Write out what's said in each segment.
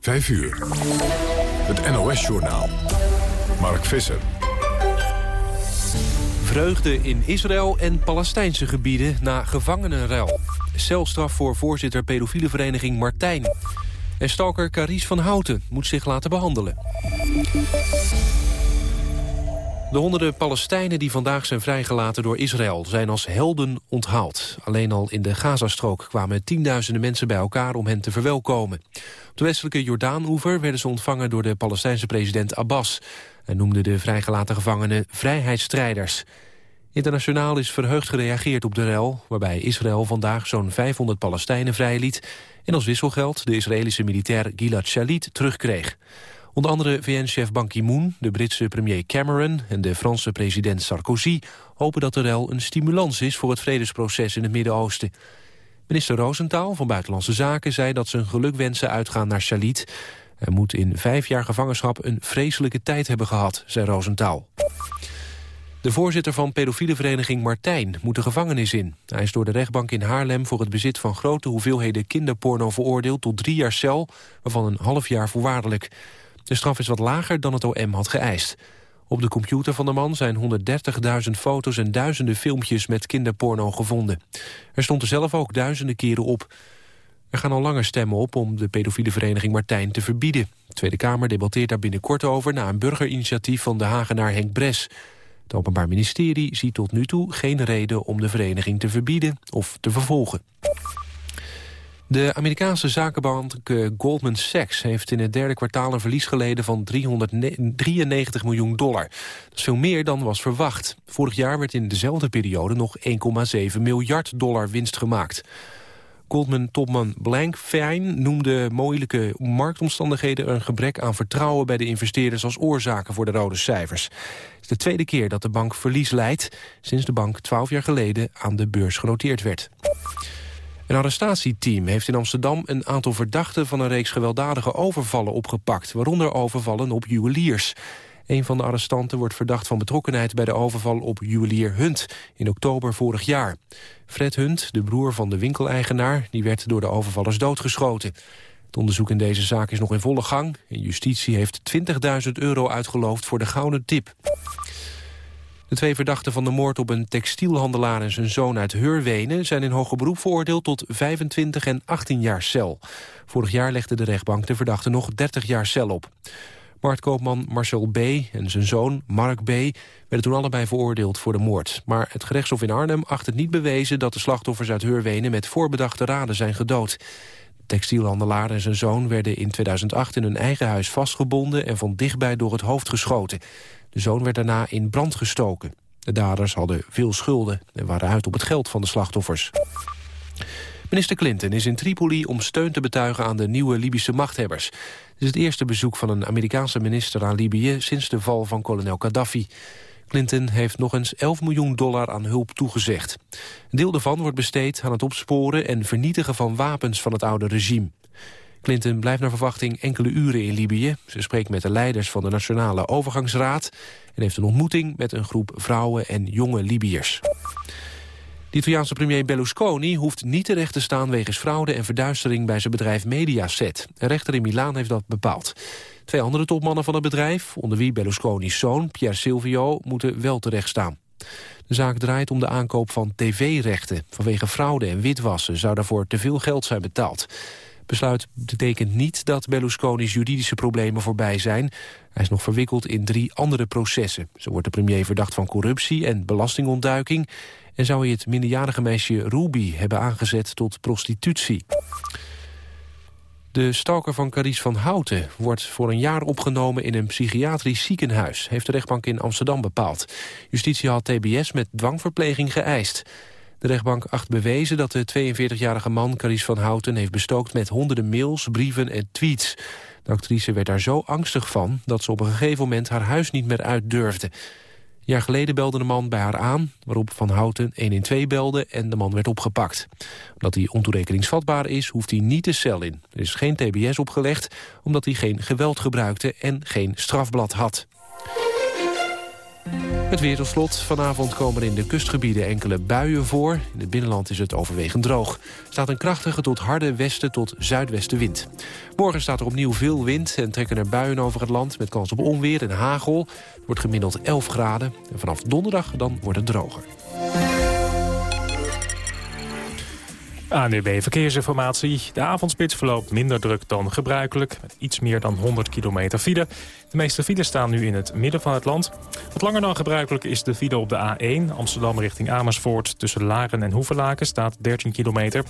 5 uur. Het NOS-journaal. Mark Visser. Vreugde in Israël en Palestijnse gebieden na gevangenenruil. Celstraf voor voorzitter pedofiele vereniging Martijn. En stalker Caries van Houten moet zich laten behandelen. De honderden Palestijnen die vandaag zijn vrijgelaten door Israël... zijn als helden onthaald. Alleen al in de Gazastrook kwamen tienduizenden mensen bij elkaar... om hen te verwelkomen. Op de westelijke Jordaan-oever werden ze ontvangen... door de Palestijnse president Abbas. Hij noemde de vrijgelaten gevangenen vrijheidsstrijders. Internationaal is verheugd gereageerd op de rel... waarbij Israël vandaag zo'n 500 Palestijnen vrijliet... en als wisselgeld de Israëlische militair Gilad Shalit terugkreeg. Onder andere VN-chef Ban Ki-moon, de Britse premier Cameron... en de Franse president Sarkozy hopen dat de rel een stimulans is... voor het vredesproces in het Midden-Oosten. Minister Rosenthal van Buitenlandse Zaken zei dat zijn gelukwensen uitgaan naar Shalit. Hij moet in vijf jaar gevangenschap een vreselijke tijd hebben gehad, zei Rosenthal. De voorzitter van pedofiele vereniging Martijn moet de gevangenis in. Hij is door de rechtbank in Haarlem voor het bezit van grote hoeveelheden kinderporno veroordeeld tot drie jaar cel, waarvan een half jaar voorwaardelijk. De straf is wat lager dan het OM had geëist. Op de computer van de man zijn 130.000 foto's en duizenden filmpjes met kinderporno gevonden. Er stond er zelf ook duizenden keren op. Er gaan al langer stemmen op om de pedofiele vereniging Martijn te verbieden. De Tweede Kamer debatteert daar binnenkort over... na een burgerinitiatief van de Hagenaar Henk Bres. Het Openbaar Ministerie ziet tot nu toe geen reden om de vereniging te verbieden of te vervolgen. De Amerikaanse zakenbank Goldman Sachs heeft in het derde kwartaal een verlies geleden van 393 miljoen dollar. Dat is veel meer dan was verwacht. Vorig jaar werd in dezelfde periode nog 1,7 miljard dollar winst gemaakt. Goldman-topman Blankfein noemde moeilijke marktomstandigheden... een gebrek aan vertrouwen bij de investeerders als oorzaken voor de rode cijfers. Het is de tweede keer dat de bank verlies leidt... sinds de bank twaalf jaar geleden aan de beurs genoteerd werd. Een arrestatieteam heeft in Amsterdam een aantal verdachten... van een reeks gewelddadige overvallen opgepakt... waaronder overvallen op juweliers. Een van de arrestanten wordt verdacht van betrokkenheid... bij de overval op juwelier Hunt in oktober vorig jaar. Fred Hunt, de broer van de winkeleigenaar... die werd door de overvallers doodgeschoten. Het onderzoek in deze zaak is nog in volle gang. En justitie heeft 20.000 euro uitgeloofd voor de gouden tip. De twee verdachten van de moord op een textielhandelaar en zijn zoon uit Heurwenen... zijn in hoger beroep veroordeeld tot 25 en 18 jaar cel. Vorig jaar legde de rechtbank de verdachten nog 30 jaar cel op. Marktkoopman Marcel B. en zijn zoon Mark B. werden toen allebei veroordeeld voor de moord. Maar het gerechtshof in Arnhem acht het niet bewezen... dat de slachtoffers uit Heurwenen met voorbedachte raden zijn gedood. De textielhandelaar en zijn zoon werden in 2008 in hun eigen huis vastgebonden... en van dichtbij door het hoofd geschoten. De zoon werd daarna in brand gestoken. De daders hadden veel schulden en waren uit op het geld van de slachtoffers. Minister Clinton is in Tripoli om steun te betuigen aan de nieuwe Libische machthebbers. Het is het eerste bezoek van een Amerikaanse minister aan Libië sinds de val van kolonel Gaddafi. Clinton heeft nog eens 11 miljoen dollar aan hulp toegezegd. Een deel daarvan wordt besteed aan het opsporen en vernietigen van wapens van het oude regime. Clinton blijft naar verwachting enkele uren in Libië. Ze spreekt met de leiders van de Nationale Overgangsraad... en heeft een ontmoeting met een groep vrouwen en jonge Libiërs. De Italiaanse premier Berlusconi hoeft niet terecht te staan... wegens fraude en verduistering bij zijn bedrijf Mediaset. Een rechter in Milaan heeft dat bepaald. Twee andere topmannen van het bedrijf, onder wie Berlusconi's zoon... Pier Silvio, moeten wel terecht staan. De zaak draait om de aankoop van tv-rechten. Vanwege fraude en witwassen zou daarvoor te veel geld zijn betaald besluit betekent niet dat Berlusconi's juridische problemen voorbij zijn. Hij is nog verwikkeld in drie andere processen. Zo wordt de premier verdacht van corruptie en belastingontduiking... en zou hij het minderjarige meisje Ruby hebben aangezet tot prostitutie. De stalker van Carice van Houten wordt voor een jaar opgenomen in een psychiatrisch ziekenhuis, heeft de rechtbank in Amsterdam bepaald. Justitie had TBS met dwangverpleging geëist. De rechtbank acht bewezen dat de 42-jarige man Carice van Houten heeft bestookt met honderden mails, brieven en tweets. De actrice werd daar zo angstig van dat ze op een gegeven moment haar huis niet meer uit durfde. Een jaar geleden belde de man bij haar aan, waarop Van Houten 112 belde en de man werd opgepakt. Omdat hij ontoerekeningsvatbaar is, hoeft hij niet de cel in. Er is geen tbs opgelegd, omdat hij geen geweld gebruikte en geen strafblad had. Het weer Vanavond komen in de kustgebieden enkele buien voor. In het binnenland is het overwegend droog. Er staat een krachtige tot harde westen tot zuidwestenwind. Morgen staat er opnieuw veel wind en trekken er buien over het land... met kans op onweer en hagel. Het wordt gemiddeld 11 graden. En vanaf donderdag dan wordt het droger. ANUB Verkeersinformatie. De avondspits verloopt minder druk dan gebruikelijk. Met iets meer dan 100 kilometer file. De meeste files staan nu in het midden van het land. Wat langer dan gebruikelijk is de file op de A1. Amsterdam richting Amersfoort. Tussen Laren en Hoevelaken staat 13 kilometer.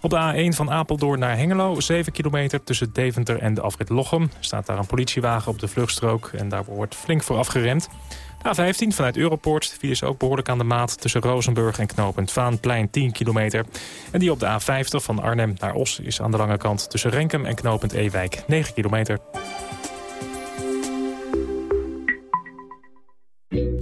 Op de A1 van Apeldoorn naar Hengelo, 7 kilometer tussen Deventer en de afrit Lochem. Staat daar een politiewagen op de vluchtstrook en daar wordt flink voor afgeremd. A15 vanuit Europoort. De is ook behoorlijk aan de maat tussen Rozenburg en knooppunt Vaanplein 10 kilometer. En die op de A50 van Arnhem naar Os is aan de lange kant tussen Renkum en knooppunt Ewijk 9 kilometer.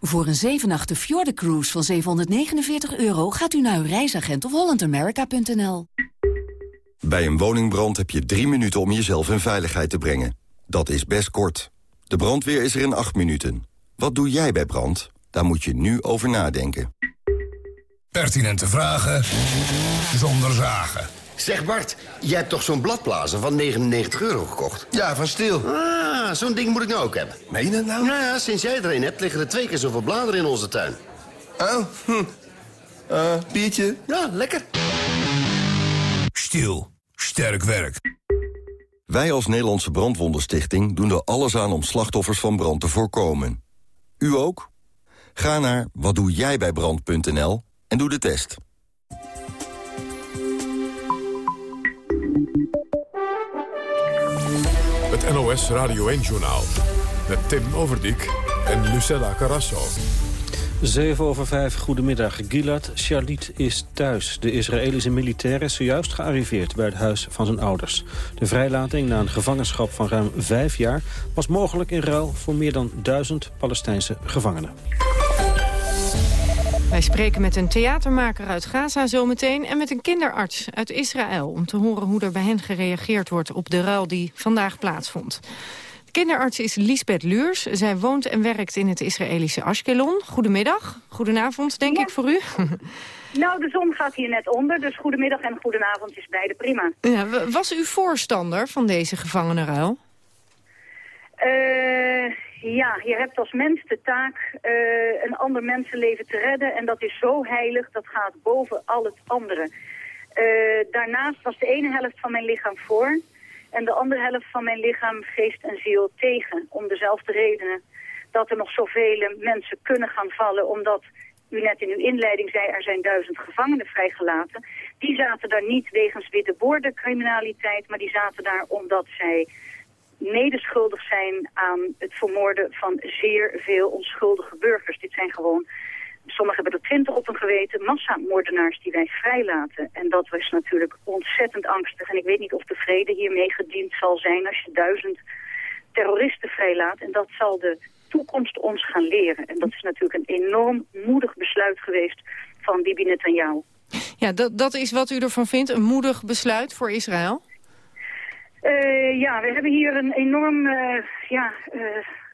Voor een 7 Fjorden Cruise van 749 euro gaat u naar uw reisagent of hollandamerica.nl. Bij een woningbrand heb je drie minuten om jezelf in veiligheid te brengen. Dat is best kort. De brandweer is er in acht minuten. Wat doe jij bij brand? Daar moet je nu over nadenken. Pertinente vragen zonder zagen. Zeg Bart, jij hebt toch zo'n bladblazer van 99 euro gekocht? Ja, van stil. Ah, zo'n ding moet ik nou ook hebben. Meen je dat nou? Nou ja, sinds jij er een hebt, liggen er twee keer zoveel bladeren in onze tuin. Oh, hm. Uh, biertje? Ja, lekker. Stil. Sterk werk. Wij als Nederlandse Brandwondenstichting doen er alles aan om slachtoffers van brand te voorkomen. U ook? Ga naar watdoejijbijbrand.nl en doe de test. NOS Radio 1-journaal. Met Tim Overdijk en Lucella Carrasso. 7 over 5, goedemiddag. Gilad Shalit is thuis. De Israëlische militair is zojuist gearriveerd bij het huis van zijn ouders. De vrijlating na een gevangenschap van ruim vijf jaar... was mogelijk in ruil voor meer dan duizend Palestijnse gevangenen. Wij spreken met een theatermaker uit Gaza zometeen... en met een kinderarts uit Israël... om te horen hoe er bij hen gereageerd wordt op de ruil die vandaag plaatsvond. De kinderarts is Lisbeth Luurs. Zij woont en werkt in het Israëlische Ashkelon. Goedemiddag, goedenavond denk ik voor u. Nou, de zon gaat hier net onder, dus goedemiddag en goedenavond is beide prima. Ja, was u voorstander van deze gevangenenruil? Uh, ja, je hebt als mens de taak uh, een ander mensenleven te redden. En dat is zo heilig, dat gaat boven al het andere. Uh, daarnaast was de ene helft van mijn lichaam voor... en de andere helft van mijn lichaam, geest en ziel tegen. Om dezelfde redenen dat er nog zoveel mensen kunnen gaan vallen... omdat u net in uw inleiding zei, er zijn duizend gevangenen vrijgelaten. Die zaten daar niet wegens witte criminaliteit, maar die zaten daar omdat zij medeschuldig zijn aan het vermoorden van zeer veel onschuldige burgers. Dit zijn gewoon, sommigen hebben er twintig op een geweten, massamoordenaars die wij vrijlaten. En dat was natuurlijk ontzettend angstig. En ik weet niet of de vrede hiermee gediend zal zijn als je duizend terroristen vrijlaat. En dat zal de toekomst ons gaan leren. En dat is natuurlijk een enorm moedig besluit geweest van Bibi Netanyahu. Ja, dat, dat is wat u ervan vindt, een moedig besluit voor Israël? Uh, ja, we hebben hier een enorm uh, ja, uh,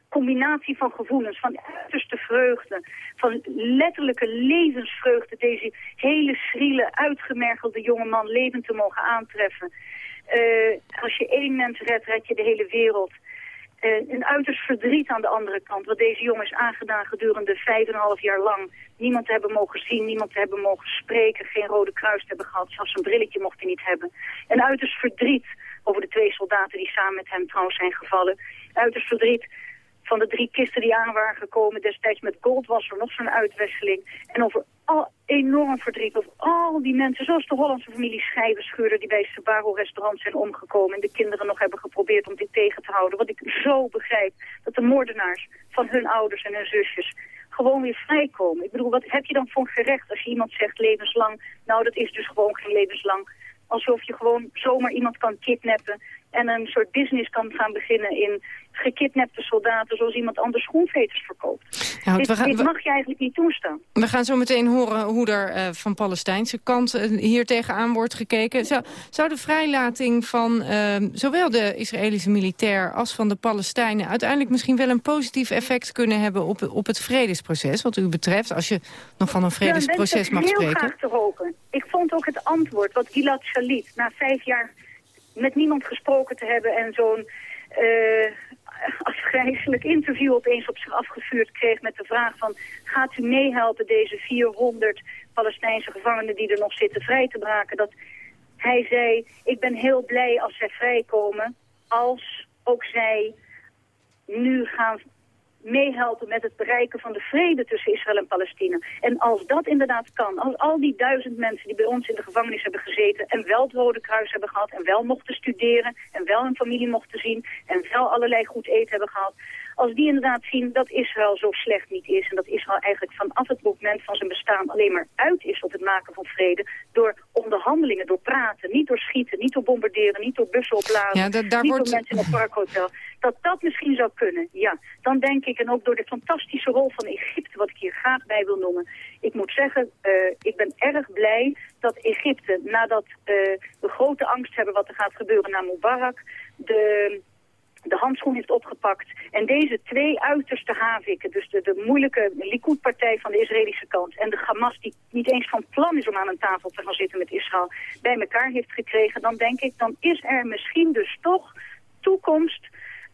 combinatie van gevoelens, van uiterste vreugde, van letterlijke levensvreugde, deze hele schriele, uitgemergelde jonge man levend te mogen aantreffen. als je één mens redt, red je de hele wereld. een uiterst verdriet aan de andere kant, wat deze jongen is aangedaan gedurende vijf en een half jaar lang. Niemand te hebben mogen zien, niemand te hebben mogen spreken, geen rode kruis te hebben gehad, zelfs een brilletje mocht hij niet hebben. Een uiterst verdriet over de twee soldaten die samen met hem trouwens zijn gevallen. Uiterst verdriet van de drie kisten die aan waren gekomen. Destijds met gold was er nog zo'n uitwisseling. En over al enorm verdriet over al die mensen, zoals de Hollandse familie schijvenscheurder die bij het Sabaro restaurant zijn omgekomen en de kinderen nog hebben geprobeerd om dit tegen te houden. Wat ik zo begrijp, dat de moordenaars van hun ouders en hun zusjes gewoon weer vrijkomen. Ik bedoel, wat heb je dan voor gerecht als je iemand zegt levenslang? Nou, dat is dus gewoon geen levenslang. Alsof je gewoon zomaar iemand kan kidnappen en een soort business kan gaan beginnen in gekidnapte soldaten zoals iemand anders schoenveters verkoopt. Ja, dit, gaan, dit, mag je eigenlijk niet toestaan. We gaan zo meteen horen hoe er uh, van Palestijnse kant uh, hier tegenaan wordt gekeken. Zou, zou de vrijlating van uh, zowel de Israëlische militair als van de Palestijnen uiteindelijk misschien wel een positief effect kunnen hebben op, op het vredesproces wat u betreft, als je nog van een vredesproces ja, mag spreken? heel graag te hopen. Ik vond ook het antwoord wat Gilad Shalit na vijf jaar met niemand gesproken te hebben en zo'n uh, afgrijzelijk interview opeens op zich afgevuurd kreeg met de vraag van gaat u meehelpen deze 400 Palestijnse gevangenen die er nog zitten vrij te maken. Dat hij zei, ik ben heel blij als zij vrijkomen als ook zij nu gaan meehelpen met het bereiken van de vrede tussen Israël en Palestina. En als dat inderdaad kan, als al die duizend mensen die bij ons in de gevangenis hebben gezeten en wel het Rode Kruis hebben gehad en wel mochten studeren en wel hun familie mochten zien en wel allerlei goed eten hebben gehad, als die inderdaad zien dat Israël zo slecht niet is... en dat Israël eigenlijk vanaf het moment van zijn bestaan alleen maar uit is op het maken van vrede... door onderhandelingen, door praten, niet door schieten, niet door bombarderen... niet door bussen opladen, ja, daar niet wordt... door mensen in het parkhotel. Dat dat misschien zou kunnen, ja. Dan denk ik, en ook door de fantastische rol van Egypte... wat ik hier graag bij wil noemen. Ik moet zeggen, uh, ik ben erg blij dat Egypte, nadat uh, we grote angst hebben... wat er gaat gebeuren na Mubarak... de de handschoen heeft opgepakt. En deze twee uiterste haviken, dus de, de moeilijke Likud-partij van de Israëlische kant... en de Hamas die niet eens van plan is om aan een tafel te gaan zitten met Israël... bij elkaar heeft gekregen, dan denk ik, dan is er misschien dus toch toekomst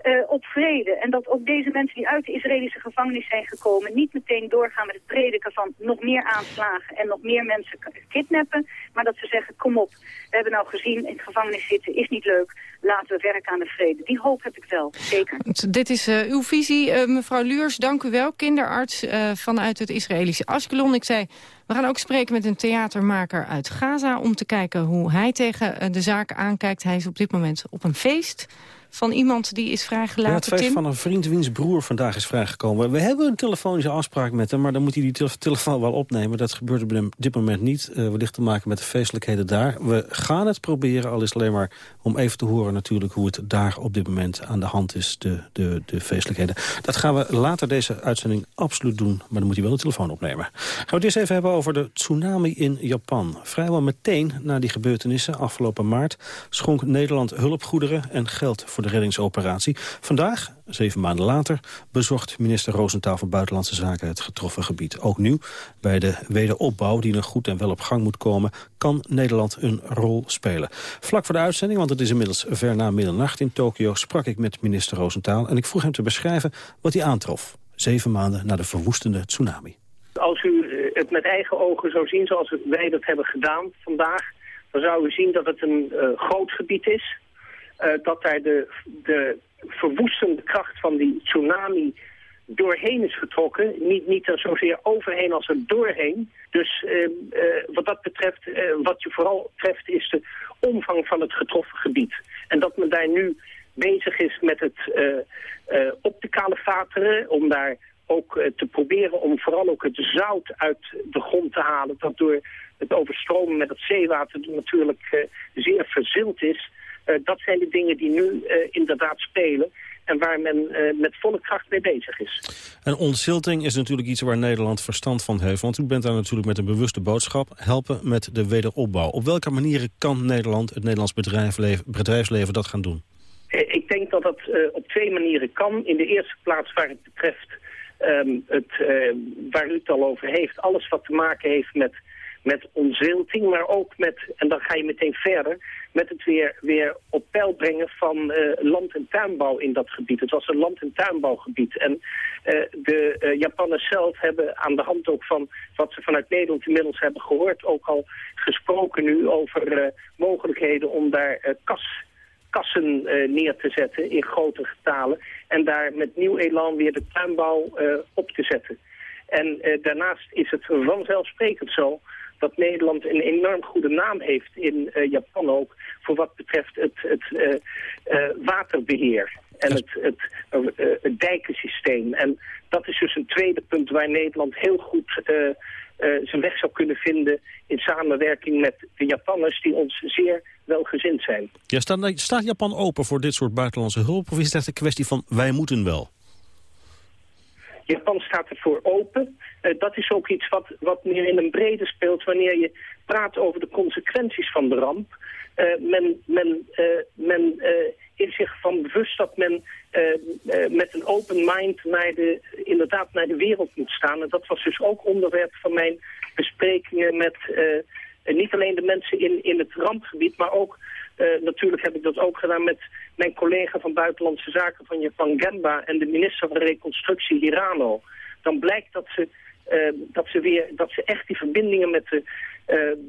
uh, op vrede. En dat ook deze mensen die uit de Israëlische gevangenis zijn gekomen... niet meteen doorgaan met het prediken van nog meer aanslagen... en nog meer mensen kidnappen. Maar dat ze zeggen, kom op, we hebben nou gezien... in de gevangenis zitten is niet leuk. Laten we werken aan de vrede. Die hoop heb ik wel, zeker. Dit is uh, uw visie, uh, mevrouw Luurs. Dank u wel, kinderarts vanuit het Israëlische Ashkelon. Ik zei, we gaan ook spreken met een theatermaker uit Gaza... om te kijken hoe hij tegen de zaak aankijkt. Hij is op dit moment op een feest van iemand die is vrijgelaten, het feest van een vriend wiens broer vandaag is vrijgekomen. We hebben een telefonische afspraak met hem, maar dan moet hij die telefoon wel opnemen. Dat gebeurt op dit moment niet. Uh, wellicht te maken met de feestelijkheden daar. We gaan het proberen, al is het alleen maar om even te horen natuurlijk... hoe het daar op dit moment aan de hand is, de, de, de feestelijkheden. Dat gaan we later deze uitzending absoluut doen, maar dan moet hij wel de telefoon opnemen. Gaan we het eerst even hebben over de tsunami in Japan. Vrijwel meteen na die gebeurtenissen, afgelopen maart... schonk Nederland hulpgoederen en geld voor de reddingsoperatie. Vandaag, zeven maanden later, bezocht minister Roosentaal van Buitenlandse Zaken het getroffen gebied. Ook nu, bij de wederopbouw die nog goed en wel op gang moet komen, kan Nederland een rol spelen. Vlak voor de uitzending, want het is inmiddels ver na middernacht in Tokio, sprak ik met minister Roosentaal en ik vroeg hem te beschrijven wat hij aantrof. Zeven maanden na de verwoestende tsunami. Als u het met eigen ogen zou zien zoals wij dat hebben gedaan vandaag, dan zou u zien dat het een uh, groot gebied is. Uh, dat daar de, de verwoestende kracht van die tsunami doorheen is getrokken. Niet, niet er zozeer overheen als er doorheen. Dus uh, uh, wat dat betreft, uh, wat je vooral treft, is de omvang van het getroffen gebied. En dat men daar nu bezig is met het op te kalefateren, om daar ook te proberen om vooral ook het zout uit de grond te halen, dat door het overstromen met het zeewater natuurlijk zeer verzild is. Uh, dat zijn de dingen die nu uh, inderdaad spelen en waar men uh, met volle kracht mee bezig is. En ontzilting is natuurlijk iets waar Nederland verstand van heeft. Want u bent daar natuurlijk met een bewuste boodschap... helpen met de wederopbouw. Op welke manieren kan Nederland, het Nederlands bedrijfsleven, bedrijfsleven dat gaan doen? Ik denk dat dat uh, op twee manieren kan. In de eerste plaats waar het betreft um, het, uh, waar u het al over heeft... alles wat te maken heeft met met ontzilting, maar ook met, en dan ga je meteen verder, met het weer, weer op peil brengen van uh, land- en tuinbouw in dat gebied. Het was een land- en tuinbouwgebied. En uh, de uh, Japanners zelf hebben aan de hand ook van wat ze vanuit Nederland inmiddels hebben gehoord, ook al gesproken nu over mogelijkheden om daar kas kassen neer te zetten in grote getalen. En daar met nieuw elan weer de tuinbouw op te zetten. En daarnaast is het vanzelfsprekend zo dat Nederland een enorm goede naam heeft in Japan ook... voor wat betreft het, het waterbeheer en het, het, het, dijkensysteem. En dat is dus een tweede punt waar Nederland heel goed zijn weg zou kunnen vinden in samenwerking met de Japanners die ons zeer welgezind zijn. Ja, staat, staat Japan open voor dit soort buitenlandse hulp of is het echt een kwestie van wij moeten wel? Japan staat ervoor open. Uh, dat is ook iets wat, wat meer in een brede speelt wanneer je praat over de consequenties van de ramp. Uh, men men, men is zich van bewust dat men met een open mind naar de, inderdaad naar de wereld moet staan. En dat was dus ook onderwerp van mijn besprekingen met niet alleen de mensen in, in het rampgebied, maar ook, natuurlijk heb ik dat ook gedaan met mijn collega van Buitenlandse Zaken van Japan Gemba en de minister van Reconstructie Hirano. Dan blijkt dat ze, dat ze, weer, dat ze echt die verbindingen met de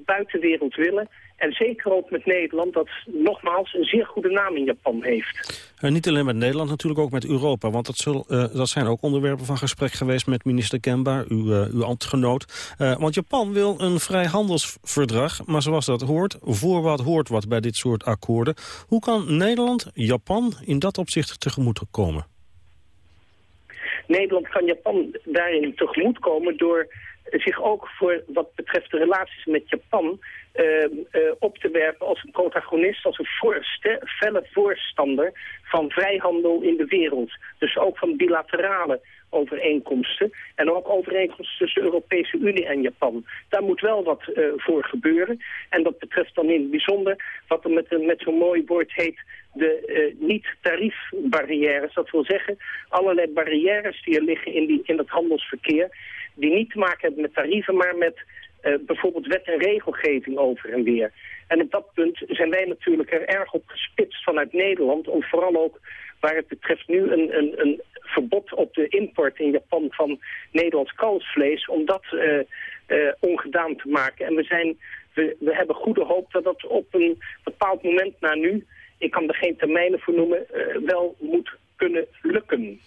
buitenwereld willen. En zeker ook met Nederland, dat nogmaals een zeer goede naam in Japan heeft. Uh, niet alleen met Nederland, natuurlijk ook met Europa. Want dat, zul, uh, dat zijn ook onderwerpen van gesprek geweest met minister Kemba, uw, uh, uw ambtgenoot. want Japan wil een vrijhandelsverdrag, maar zoals dat hoort, voor wat hoort wat bij dit soort akkoorden. Hoe kan Nederland Japan in dat opzicht tegemoet komen? Nederland kan Japan daarin tegemoet komen door zich ook voor wat betreft de relaties met Japan uh, uh, op te werpen als een protagonist, als een voorste, felle voorstander van vrijhandel in de wereld. Dus ook van bilaterale overeenkomsten en ook overeenkomsten tussen de Europese Unie en Japan. Daar moet wel wat uh, voor gebeuren. En dat betreft dan in het bijzonder wat er met, met zo'n mooi woord heet de uh, niet-tariefbarrières. Dat wil zeggen, allerlei barrières die er liggen in, die, in het handelsverkeer die niet te maken hebben met tarieven, maar met uh, bijvoorbeeld wet en regelgeving over en weer. En op dat punt zijn wij natuurlijk er erg op gespitst vanuit Nederland... om vooral ook waar het betreft nu een, een, een verbod op de import in Japan van Nederlands kalfsvlees... om dat uh, uh, ongedaan te maken. En we, zijn, we, we hebben goede hoop dat dat op een bepaald moment na nu... ik kan er geen termijnen voor noemen, wel moet kunnen lukken.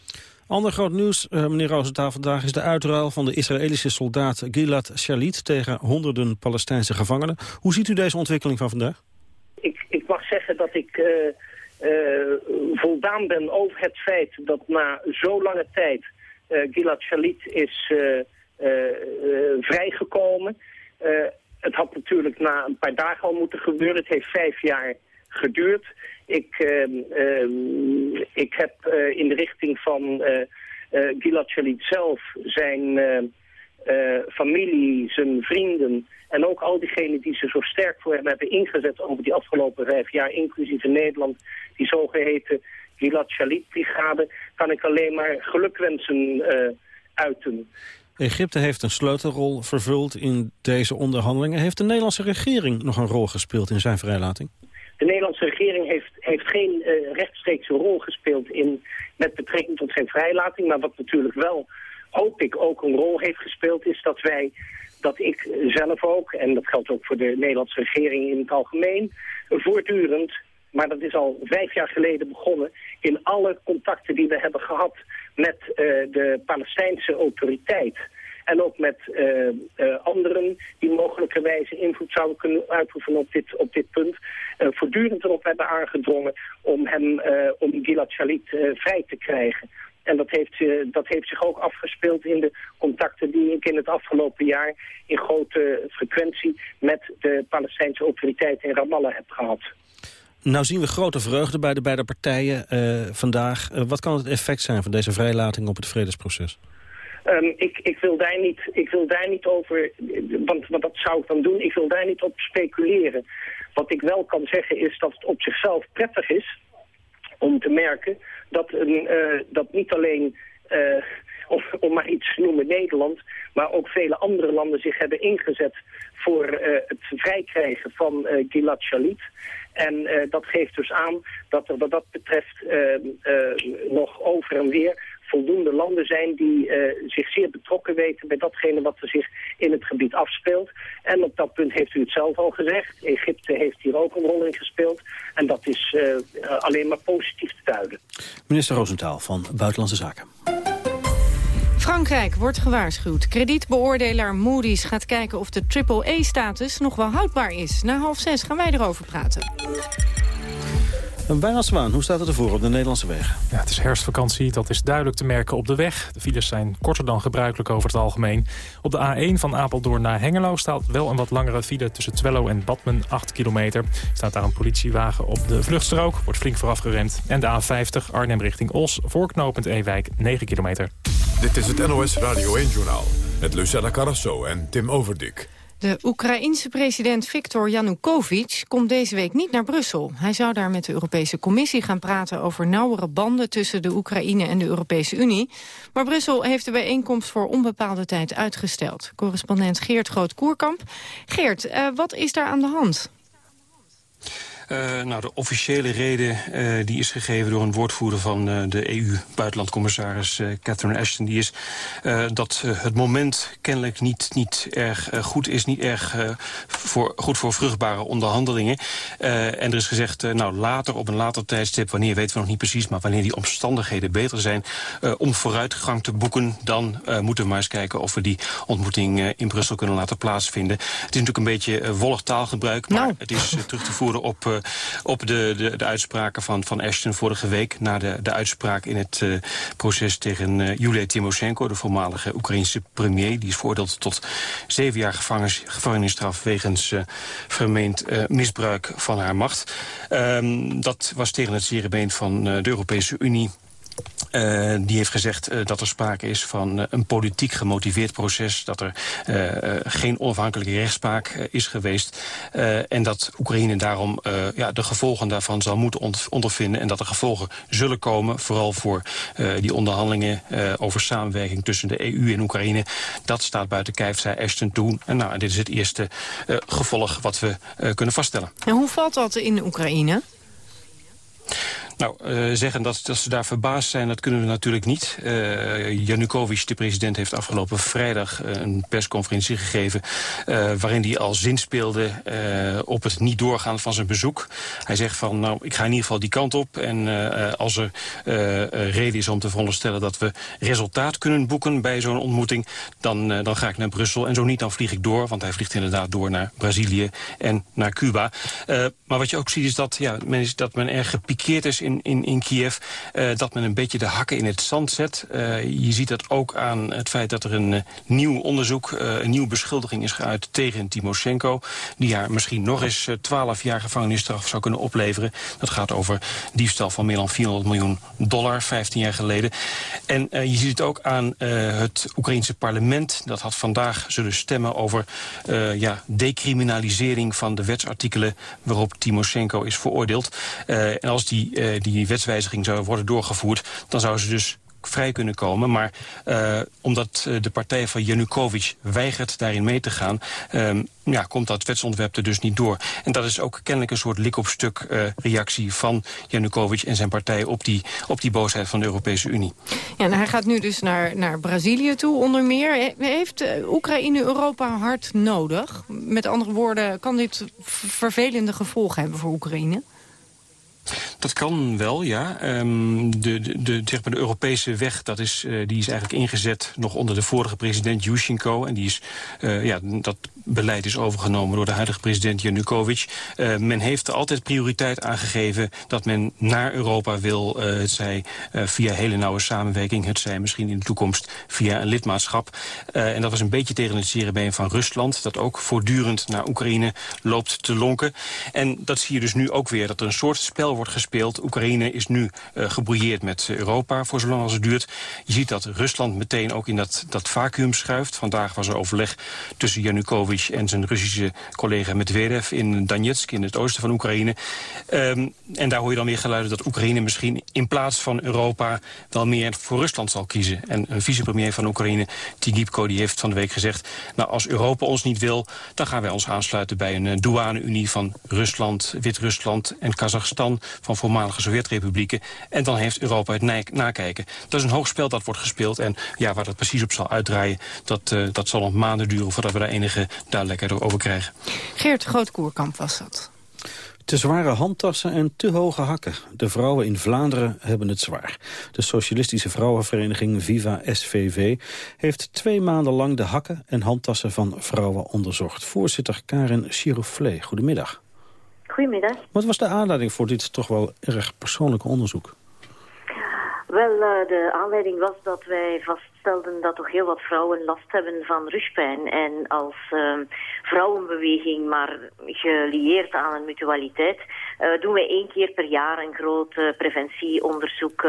Ander groot nieuws, meneer Roosentaal, vandaag is de uitruil van de Israëlische soldaat Gilad Shalit tegen honderden Palestijnse gevangenen. Hoe ziet u deze ontwikkeling van vandaag? Ik, ik mag zeggen dat ik voldaan ben over het feit dat na zo lange tijd Gilad Shalit is vrijgekomen. het had natuurlijk na een paar dagen al moeten gebeuren. Het heeft vijf jaar geduurd. Ik, uh, ik heb in de richting van Gilad Shalit zelf zijn familie, zijn vrienden... en ook al diegenen die ze zo sterk voor hem hebben ingezet over die afgelopen vijf jaar... inclusief in Nederland, die zogeheten Gilad Shalit-brigade... kan ik alleen maar gelukwensen uiten. Egypte heeft een sleutelrol vervuld in deze onderhandelingen. Heeft de Nederlandse regering nog een rol gespeeld in zijn vrijlating? De Nederlandse regering heeft, heeft geen uh, rechtstreekse rol gespeeld in, met betrekking tot zijn vrijlating. Maar wat natuurlijk wel, hoop ik, ook een rol heeft gespeeld... is dat wij, dat ik zelf ook, en dat geldt ook voor de Nederlandse regering in het algemeen... voortdurend, maar dat is al vijf jaar geleden begonnen... in alle contacten die we hebben gehad met uh, de Palestijnse autoriteit en ook met uh, uh, anderen die mogelijkerwijze invloed zouden kunnen uitoefenen op dit, op dit punt, voortdurend erop hebben aangedrongen om hem, om Gilad Shalit vrij te krijgen. En dat heeft, dat heeft zich ook afgespeeld in de contacten die ik in het afgelopen jaar in grote frequentie met de Palestijnse autoriteiten in Ramallah heb gehad. Nou zien we grote vreugde bij de beide partijen vandaag. wat kan het effect zijn van deze vrijlating op het vredesproces? Um, ik, ik, wil daar niet, ik wil daar niet over, want, want dat zou ik dan doen, ik wil daar niet op speculeren. Wat ik wel kan zeggen is dat het op zichzelf prettig is om te merken dat, een, uh, dat niet alleen, uh, om, om maar iets te noemen, Nederland, maar ook vele andere landen zich hebben ingezet voor uh, het vrijkrijgen van Gilad Shalit. En uh, dat geeft dus aan dat er wat dat betreft uh, uh, nog over en weer voldoende landen zijn die zich zeer betrokken weten bij datgene wat er zich in het gebied afspeelt. En op dat punt heeft u het zelf al gezegd. Egypte heeft hier ook een rol in gespeeld. En dat is alleen maar positief te duiden. Minister Roosentaal van Buitenlandse Zaken. Frankrijk wordt gewaarschuwd. Kredietbeoordelaar Moody's gaat kijken of de triple-E-status nog wel houdbaar is. Na half zes gaan wij erover praten. Een Wijnandswaan, hoe staat het ervoor op de Nederlandse wegen? Ja, het is herfstvakantie, dat is duidelijk te merken op de weg. De files zijn korter dan gebruikelijk over het algemeen. Op de A1 van Apeldoorn naar Hengelo staat wel een wat langere file... tussen Twello en Badmen, 8 kilometer. Staat daar een politiewagen op de vluchtstrook, wordt flink vooraf geremd. En de A50 Arnhem richting Os, voorknopend Ewijk, 9 kilometer. Dit is het NOS Radio 1-journaal met Lucella Carrasso en Tim Overdik. De Oekraïense president Viktor Yanukovych komt deze week niet naar Brussel. Hij zou daar met de Europese Commissie gaan praten over nauwere banden tussen de Oekraïne en de Europese Unie. Maar Brussel heeft de bijeenkomst voor onbepaalde tijd uitgesteld. Correspondent Geert Groot-Koerkamp. Geert, uh, wat is daar aan de hand? Uh, nou, de officiële reden uh, die is gegeven door een woordvoerder van uh, de EU-buitenlandcommissaris Catherine Ashton. Die is dat het moment kennelijk niet, niet erg goed is, niet erg voor, goed voor vruchtbare onderhandelingen. en er is gezegd, nou later, op een later tijdstip, wanneer weten we nog niet precies, maar wanneer die omstandigheden beter zijn, om vooruitgang te boeken, dan moeten we maar eens kijken of we die ontmoeting in Brussel kunnen laten plaatsvinden. Het is natuurlijk een beetje wollig taalgebruik, maar nou. het is terug te voeren op eh, op de, de, de, uitspraken van, van Ashton vorige week... na de, de uitspraak in het uh, proces tegen uh, Yulia Timoshenko... de voormalige Oekraïnse premier. Die is veroordeeld tot zeven jaar gevangenis, gevangenisstraf... wegens vermeend misbruik van haar macht. Um, dat was tegen het zere been van de Europese Unie... Uh, die heeft gezegd uh, dat er sprake is van uh, een politiek gemotiveerd proces. Dat er geen onafhankelijke rechtspraak is geweest. en dat Oekraïne daarom ja, de gevolgen daarvan zal moeten ondervinden. En dat er gevolgen zullen komen, vooral voor die onderhandelingen over samenwerking tussen de EU en Oekraïne. Dat staat buiten kijf, zei Ashton toen. En nou, dit is het eerste gevolg wat we kunnen vaststellen. En hoe valt dat in Oekraïne? Nou, uh, zeggen dat, ze daar verbaasd zijn, dat kunnen we natuurlijk niet. Uh, Janukovic, de president, heeft afgelopen vrijdag uh, een persconferentie gegeven... waarin hij al zin speelde op het niet doorgaan van zijn bezoek. Hij zegt van, nou, ik ga in ieder geval die kant op... en als er reden is om te veronderstellen dat we resultaat kunnen boeken... bij zo'n ontmoeting, dan, dan ga ik naar Brussel. En zo niet, dan vlieg ik door, want hij vliegt inderdaad door naar Brazilië en naar Cuba. maar wat je ook ziet is dat, ja, men, is, dat men erg gepikeerd is in, in, Kiev... Uh, dat men een beetje de hakken in het zand zet. Uh, je ziet dat ook aan het feit dat er een uh, nieuw onderzoek... een nieuwe beschuldiging is geuit tegen Timoshenko... die haar misschien nog eens 12 jaar gevangenisstraf zou kunnen opleveren. Dat gaat over diefstal van meer dan 400 miljoen dollar, 15 jaar geleden. En je ziet het ook aan het Oekraïense parlement. Dat had vandaag zullen stemmen over ja, decriminalisering van de wetsartikelen... waarop Timoshenko is veroordeeld. en als die die wetswijziging zou worden doorgevoerd... dan zou ze dus vrij kunnen komen. Maar uh, omdat eh, de partij van Janukovic weigert daarin mee te gaan... Uh, ja, komt dat wetsontwerp er dus niet door. En dat is ook kennelijk een soort lik-op-stuk uh, reactie van Janukovic en zijn partij... op die, op die boosheid van de Europese Unie. Ja, hij gaat nu dus naar, naar Brazilië toe, onder meer. Heeft Oekraïne Europa hard nodig? Met andere woorden, kan dit vervelende gevolgen hebben voor Oekraïne? Dat kan wel, ja. Um, de, de, de, zeg maar de Europese weg dat is, uh, die is eigenlijk ingezet nog onder de vorige president Yushchenko. En die is, uh, ja, dat beleid is overgenomen door de huidige president Janukovic. Uh, men heeft altijd prioriteit aangegeven dat men naar Europa wil. het zij via hele nauwe samenwerking, het zij misschien in de toekomst via een lidmaatschap. en dat was een beetje tegen het zere van Rusland. Dat ook voortdurend naar Oekraïne loopt te lonken. En dat zie je dus nu ook weer, dat er een soort spel wordt gespeeld. Oekraïne is nu gebrouilleerd met Europa voor zolang als het duurt. Je ziet dat Rusland meteen ook in dat, dat vacuüm schuift. Vandaag was er overleg tussen En zijn Russische collega Medvedev in Donetsk, in het oosten van Oekraïne. Um, en daar hoor je dan weer geluiden dat Oekraïne misschien in plaats van Europa wel meer voor Rusland zal kiezen. En een vicepremier van Oekraïne, Tigipko, die heeft van de week gezegd... nou, als Europa ons niet wil, dan gaan wij ons aansluiten bij een douane-unie van Rusland, Wit-Rusland en Kazachstan... van voormalige Sovjet-republieken. En dan heeft Europa het nakijken. Dat is een hoog spel dat wordt gespeeld. En ja, waar dat precies op zal uitdraaien, dat, uh, dat zal nog maanden duren... voordat we daar enige duidelijkheid over krijgen. Geert Grootkoerkamp was dat. Te zware handtassen en te hoge hakken. De vrouwen in Vlaanderen hebben het zwaar. De socialistische vrouwenvereniging Viva SVV... heeft twee maanden lang de hakken en handtassen van vrouwen onderzocht. Voorzitter Karin Chirouflé, goedemiddag. Goedemiddag. Wat was de aanleiding voor dit toch wel erg persoonlijke onderzoek? Wel, uh, de aanleiding was dat wij vaststelden dat toch heel wat vrouwen last hebben van rugpijn. En als uh, vrouwenbeweging, maar gelieerd aan een mutualiteit, uh, doen wij één keer per jaar een groot preventieonderzoek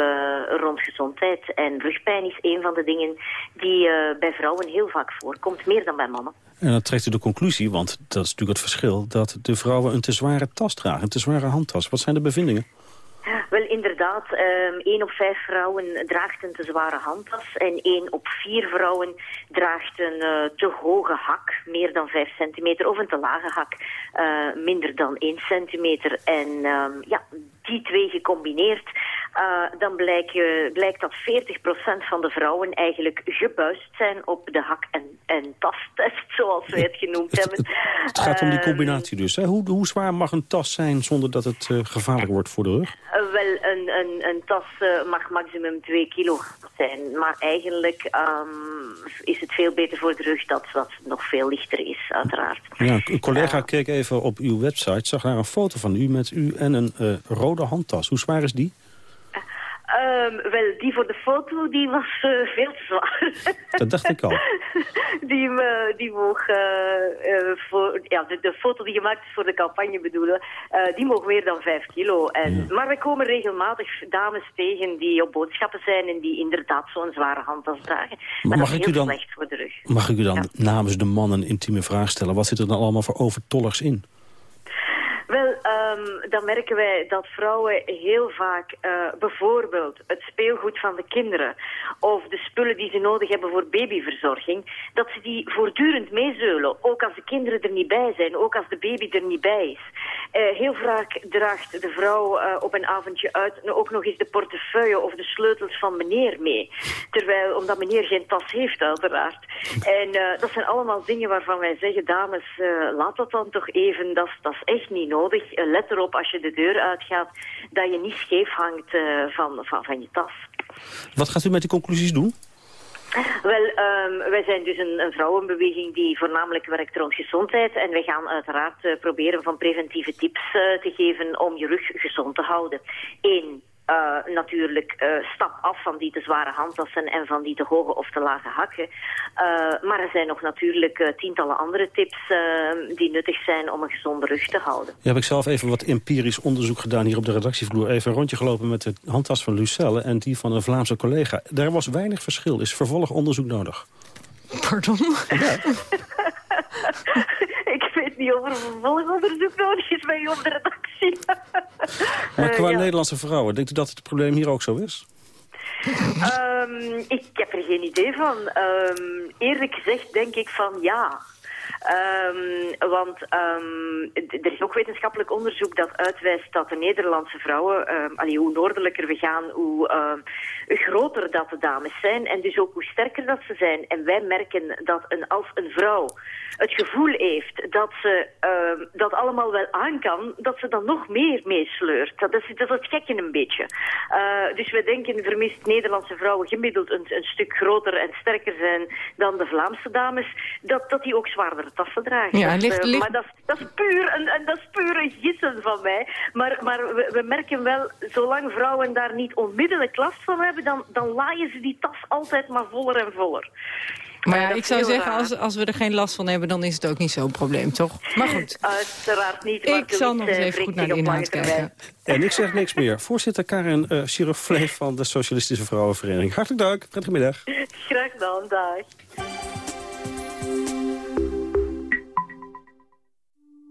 rond gezondheid. En rugpijn is een van de dingen die bij vrouwen heel vaak voorkomt, meer dan bij mannen. En dan trekt u de conclusie, want dat is natuurlijk het verschil... dat de vrouwen een te zware tas dragen, een te zware handtas. Wat zijn de bevindingen? Wel, inderdaad. Um, op vijf vrouwen draagt een te zware handtas. En één op vier vrouwen draagt een uh, te hoge hak, meer dan vijf centimeter. Of een te lage hak, uh, minder dan één centimeter. En um, ja, die twee gecombineerd, uh, dan blijkt, uh, blijkt dat 40% van de vrouwen eigenlijk gebuist zijn op de hak- en, en tastest, zoals wij het genoemd hebben. Het, gaat om die ehm, combinatie dus. Hè? Hoe, hoe zwaar mag een tas zijn zonder dat het uh, gevaarlijk wordt voor de rug? wel, een, een, een tas mag maximum 2 kilo zijn. Maar eigenlijk um, is het veel beter voor de rug dat dat nog veel lichter is, uiteraard. Ja, een collega keek even op uw website, zag daar een foto van u met u en een rode handtas. Hoe zwaar is die? Um, wel, die voor de foto, die was uh, veel te zwaar. Dat dacht ik al. die, uh, die woog, uh, voor, ja, de, de, foto die gemaakt is voor de campagne bedoelen, die moog meer dan 5 kilo. En, ja. Maar we komen regelmatig dames tegen die op boodschappen zijn en die inderdaad zo'n zware handtas dragen. Maar, mag dat is heel dan, voor de rug. Mag ik u dan ja. namens de man een intieme vraag stellen? Wat zit er dan allemaal voor overtolligs in? Wel, um, dan merken wij dat vrouwen heel vaak uh, bijvoorbeeld het speelgoed van de kinderen of de spullen die ze nodig hebben voor babyverzorging, dat ze die voortdurend meezeulen, ook als de kinderen er niet bij zijn, ook als de baby er niet bij is. Uh, heel vaak draagt de vrouw uh, op een avondje uit ook nog eens de portefeuille of de sleutels van meneer mee. Terwijl, omdat meneer geen tas heeft uiteraard. En dat zijn allemaal dingen waarvan wij zeggen, dames, laat dat dan toch even, dat is echt niet nodig nodig. Let erop als je de deur uitgaat dat je niet scheef hangt uh, van, van, van je tas. Wat gaat u met die conclusies doen? Wel, um, wij zijn dus een, een, vrouwenbeweging die voornamelijk werkt rond gezondheid. En wij gaan uiteraard uh, proberen van preventieve tips uh, te geven om je rug gezond te houden. Eén, uh, natuurlijk uh, stap af van die te zware handtassen en van die te hoge of te lage hakken. Uh, maar er zijn nog natuurlijk tientallen andere tips die nuttig zijn om een gezonde rug te houden. Ja, heb ik zelf even wat empirisch onderzoek gedaan hier op de redactievloer. Even een rondje gelopen met de handtas van Lucelle en die van een Vlaamse collega. Daar was weinig verschil. Is vervolgonderzoek nodig? Pardon? Ja. ik weet niet of er vervolgonderzoek nodig is bij u op de redactie. maar qua uh, ja. Nederlandse vrouwen, denkt u dat het probleem hier ook zo is? um, ik heb er geen idee van. Um, eerlijk gezegd denk ik van ja. Um, want um, er is ook wetenschappelijk onderzoek dat uitwijst dat de Nederlandse vrouwen, um, allee, hoe noordelijker we gaan, hoe groter dat de dames zijn en dus ook hoe sterker dat ze zijn. En wij merken dat een, als een vrouw het gevoel heeft dat ze dat allemaal wel aan kan, dat ze dan nog meer meesleurt. Dat is, dat is het gekke een beetje. Uh, dus we denken, vermist Nederlandse vrouwen gemiddeld een, een stuk groter en sterker zijn dan de Vlaamse dames, dat, dat die ook zwaardere tassen dragen. Ja, ligt, ligt... Maar dat, dat, is puur een, een, dat is puur een gissen van mij. Maar, maar we, we, merken wel, zolang vrouwen daar niet onmiddellijk last van hebben, dan, dan laaien ze die tas altijd maar voller en voller. Maar ja, ik zou zeggen, als, als we er geen last van hebben, dan is het ook niet zo'n probleem, toch? Maar goed. Uiteraard niet. Ik zal nog eens even goed naar de inhoud kijken. En ik zeg niks meer. Voorzitter Karin uh, Chiroflee van de Socialistische Vrouwenvereniging. Hartelijk dank. Prettige middag. Graag gedaan. Dag.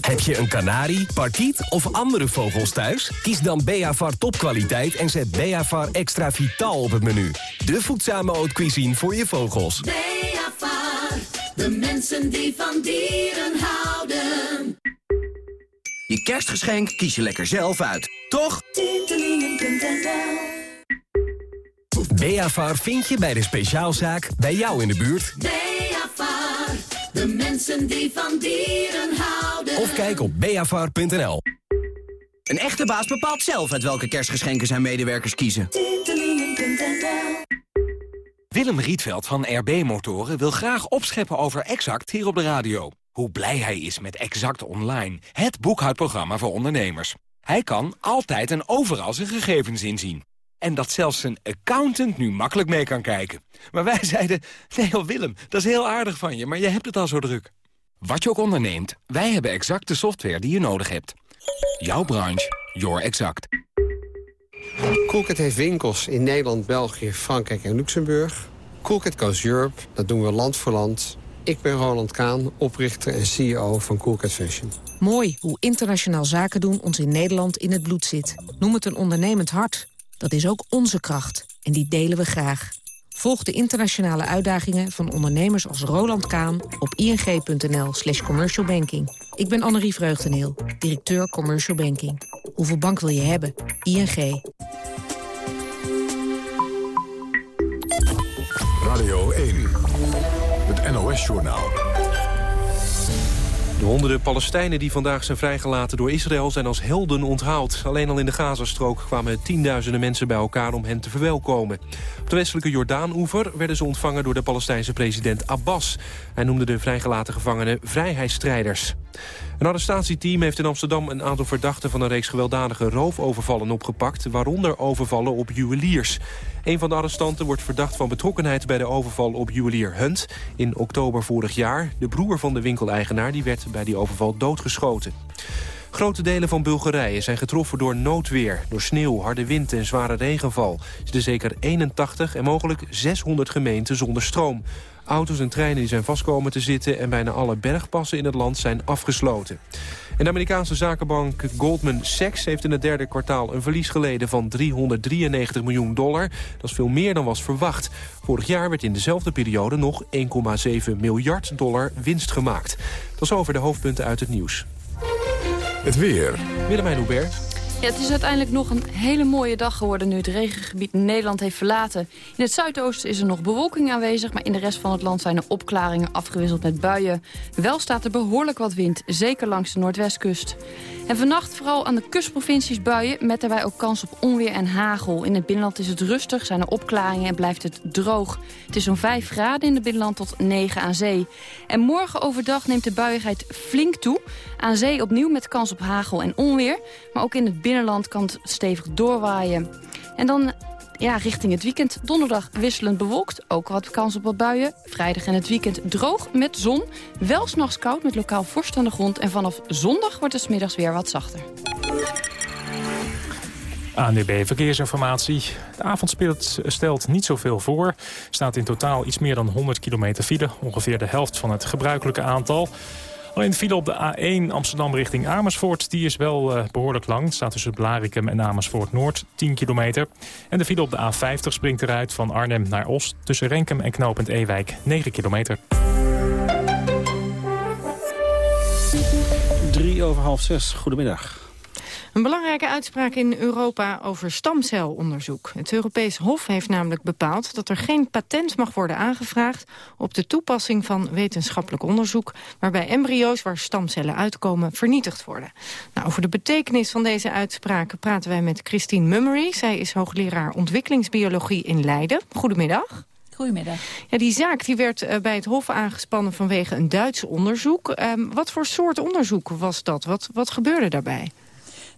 Heb je een kanarie, parkiet of andere vogels thuis? Kies dan Beavar topkwaliteit en zet Beavar extra vitaal op het menu. De voedzame haute cuisine voor je vogels. Beavar, de mensen die van dieren houden. Je kerstgeschenk kies je lekker zelf uit, toch? Beavar vind je bij de speciaalzaak bij jou in de buurt. Beavar, de mensen die van dieren houden. Of kijk op beavar.nl. Een echte baas bepaalt zelf uit welke kerstgeschenken zijn medewerkers kiezen. Willem Rietveld van RB Motoren wil graag opscheppen over Exact hier op de radio. Hoe blij hij is met Exact Online, het boekhoudprogramma voor ondernemers. Hij kan altijd en overal zijn gegevens inzien. En dat zelfs zijn accountant nu makkelijk mee kan kijken. Maar wij zeiden, nee joh Willem, dat is heel aardig van je, maar je hebt het al zo druk. Wat je ook onderneemt, wij hebben exact de software die je nodig hebt. Jouw branche, your exact. Coolcat heeft winkels in Nederland, België, Frankrijk en Luxemburg. Coolcat Goes Europe, dat doen we land voor land. Ik ben Roland Kaan, oprichter en CEO van Coolcat Fashion. Mooi hoe internationaal zaken doen ons in Nederland in het bloed zit. Noem het een ondernemend hart. Dat is ook onze kracht en die delen we graag. Volg de internationale uitdagingen van ondernemers als Roland Kaan op ing.nl slash commercialbanking. Ik ben Annerie Vreugdeneel, directeur Commercial Banking. Hoeveel bank wil je hebben? ING. Radio 1, het NOS-journaal. De honderden Palestijnen die vandaag zijn vrijgelaten door Israël... zijn als helden onthaald. Alleen al in de Gazastrook kwamen tienduizenden mensen bij elkaar... om hen te verwelkomen. Op de westelijke Jordaan-oever werden ze ontvangen... door de Palestijnse president Abbas. Hij noemde de vrijgelaten gevangenen vrijheidsstrijders. Een arrestatieteam heeft in Amsterdam een aantal verdachten... van een reeks gewelddadige roofovervallen opgepakt... waaronder overvallen op juweliers. Een van de arrestanten wordt verdacht van betrokkenheid... bij de overval op juwelier Hunt in oktober vorig jaar. De broer van de winkeleigenaar die werd bij die overval doodgeschoten. Grote delen van Bulgarije zijn getroffen door noodweer. Door sneeuw, harde wind en zware regenval. Er zitten zeker 81 en mogelijk 600 gemeenten zonder stroom. Auto's en treinen die zijn vastkomen te zitten... en bijna alle bergpassen in het land zijn afgesloten. En de Amerikaanse zakenbank Goldman Sachs heeft in het derde kwartaal een verlies geleden van 393 miljoen dollar. Dat is veel meer dan was verwacht. Vorig jaar werd in dezelfde periode nog 1,7 miljard dollar winst gemaakt. Dat is over de hoofdpunten uit het nieuws. Het weer. Willemijn Hubert. Ja, het is uiteindelijk nog een hele mooie dag geworden nu het regengebied Nederland heeft verlaten. In het zuidoosten is er nog bewolking aanwezig, maar in de rest van het land zijn er opklaringen afgewisseld met buien. Wel staat er behoorlijk wat wind, zeker langs de noordwestkust. En vannacht vooral aan de kustprovincies buien, met daarbij ook kans op onweer en hagel. In het binnenland is het rustig, zijn er opklaringen en blijft het droog. Het is zo'n 5 graden in het binnenland tot 9 aan zee. En morgen overdag neemt de buiigheid flink toe. Aan zee opnieuw met kans op hagel en onweer, maar ook in het binnenland kan het stevig doorwaaien. En dan ja, richting het weekend. Donderdag wisselend bewolkt, ook wat kans op wat buien. Vrijdag en het weekend droog met zon. Wel s'nachts koud met lokaal vorst aan de grond. En vanaf zondag wordt het middags weer wat zachter. ANDB Verkeersinformatie. De avondspit stelt niet zoveel voor. staat in totaal iets meer dan 100 kilometer file. Ongeveer de helft van het gebruikelijke aantal. Alleen de file op de A1 Amsterdam richting Amersfoort... die is wel uh, behoorlijk lang. Het staat tussen Blarikum en Amersfoort Noord, 10 kilometer. En de file op de A50 springt eruit van Arnhem naar Oost... tussen Renkum en knooppunt Ewijk, 9 kilometer. Drie over half zes, goedemiddag. Een belangrijke uitspraak in Europa over stamcelonderzoek. Het Europees Hof heeft namelijk bepaald dat er geen patent mag worden aangevraagd op de toepassing van wetenschappelijk onderzoek waarbij embryo's waar stamcellen uitkomen vernietigd worden. Nou, over de betekenis van deze uitspraken praten wij met Christine Mummery. Zij is hoogleraar ontwikkelingsbiologie in Leiden. Goedemiddag. Goedemiddag. Ja, die zaak die werd uh, bij het Hof aangespannen vanwege een Duits onderzoek. Um, wat voor soort onderzoek was dat? Wat, wat gebeurde daarbij?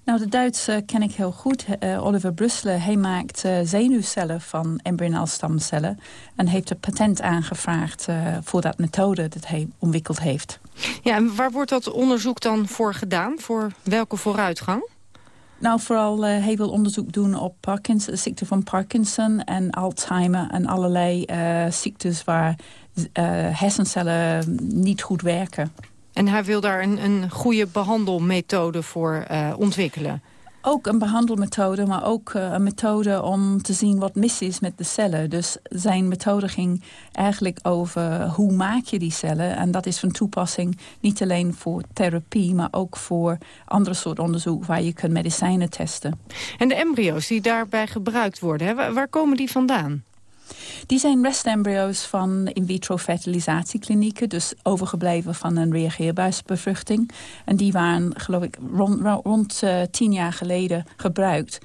Nou, de Duitse ken ik heel goed. Uh, Oliver Brusselen, hij maakt uh, zenuwcellen van embryonaal stamcellen... en heeft een patent aangevraagd uh, voor dat methode dat hij ontwikkeld heeft. Ja, en waar wordt dat onderzoek dan voor gedaan? Voor welke vooruitgang? Nou, vooral uh, hij wil onderzoek doen op Parkinson, de ziekte van Parkinson en Alzheimer en allerlei ziektes waar hersencellen niet goed werken. En hij wil daar een, een goede behandelmethode voor ontwikkelen? Ook een behandelmethode, maar ook uh, een methode om te zien wat mis is met de cellen. Dus zijn methode ging eigenlijk over hoe maak je die cellen. En dat is van toepassing niet alleen voor therapie, maar ook voor andere soort onderzoek waar je kunt medicijnen testen. En de embryo's die daarbij gebruikt worden, hè, waar komen die vandaan? Die zijn restembryo's van in vitro fertilisatieklinieken. Dus overgebleven van een reageerbuisbevruchting. En die waren, geloof ik, rond, rond uh, tien jaar geleden gebruikt.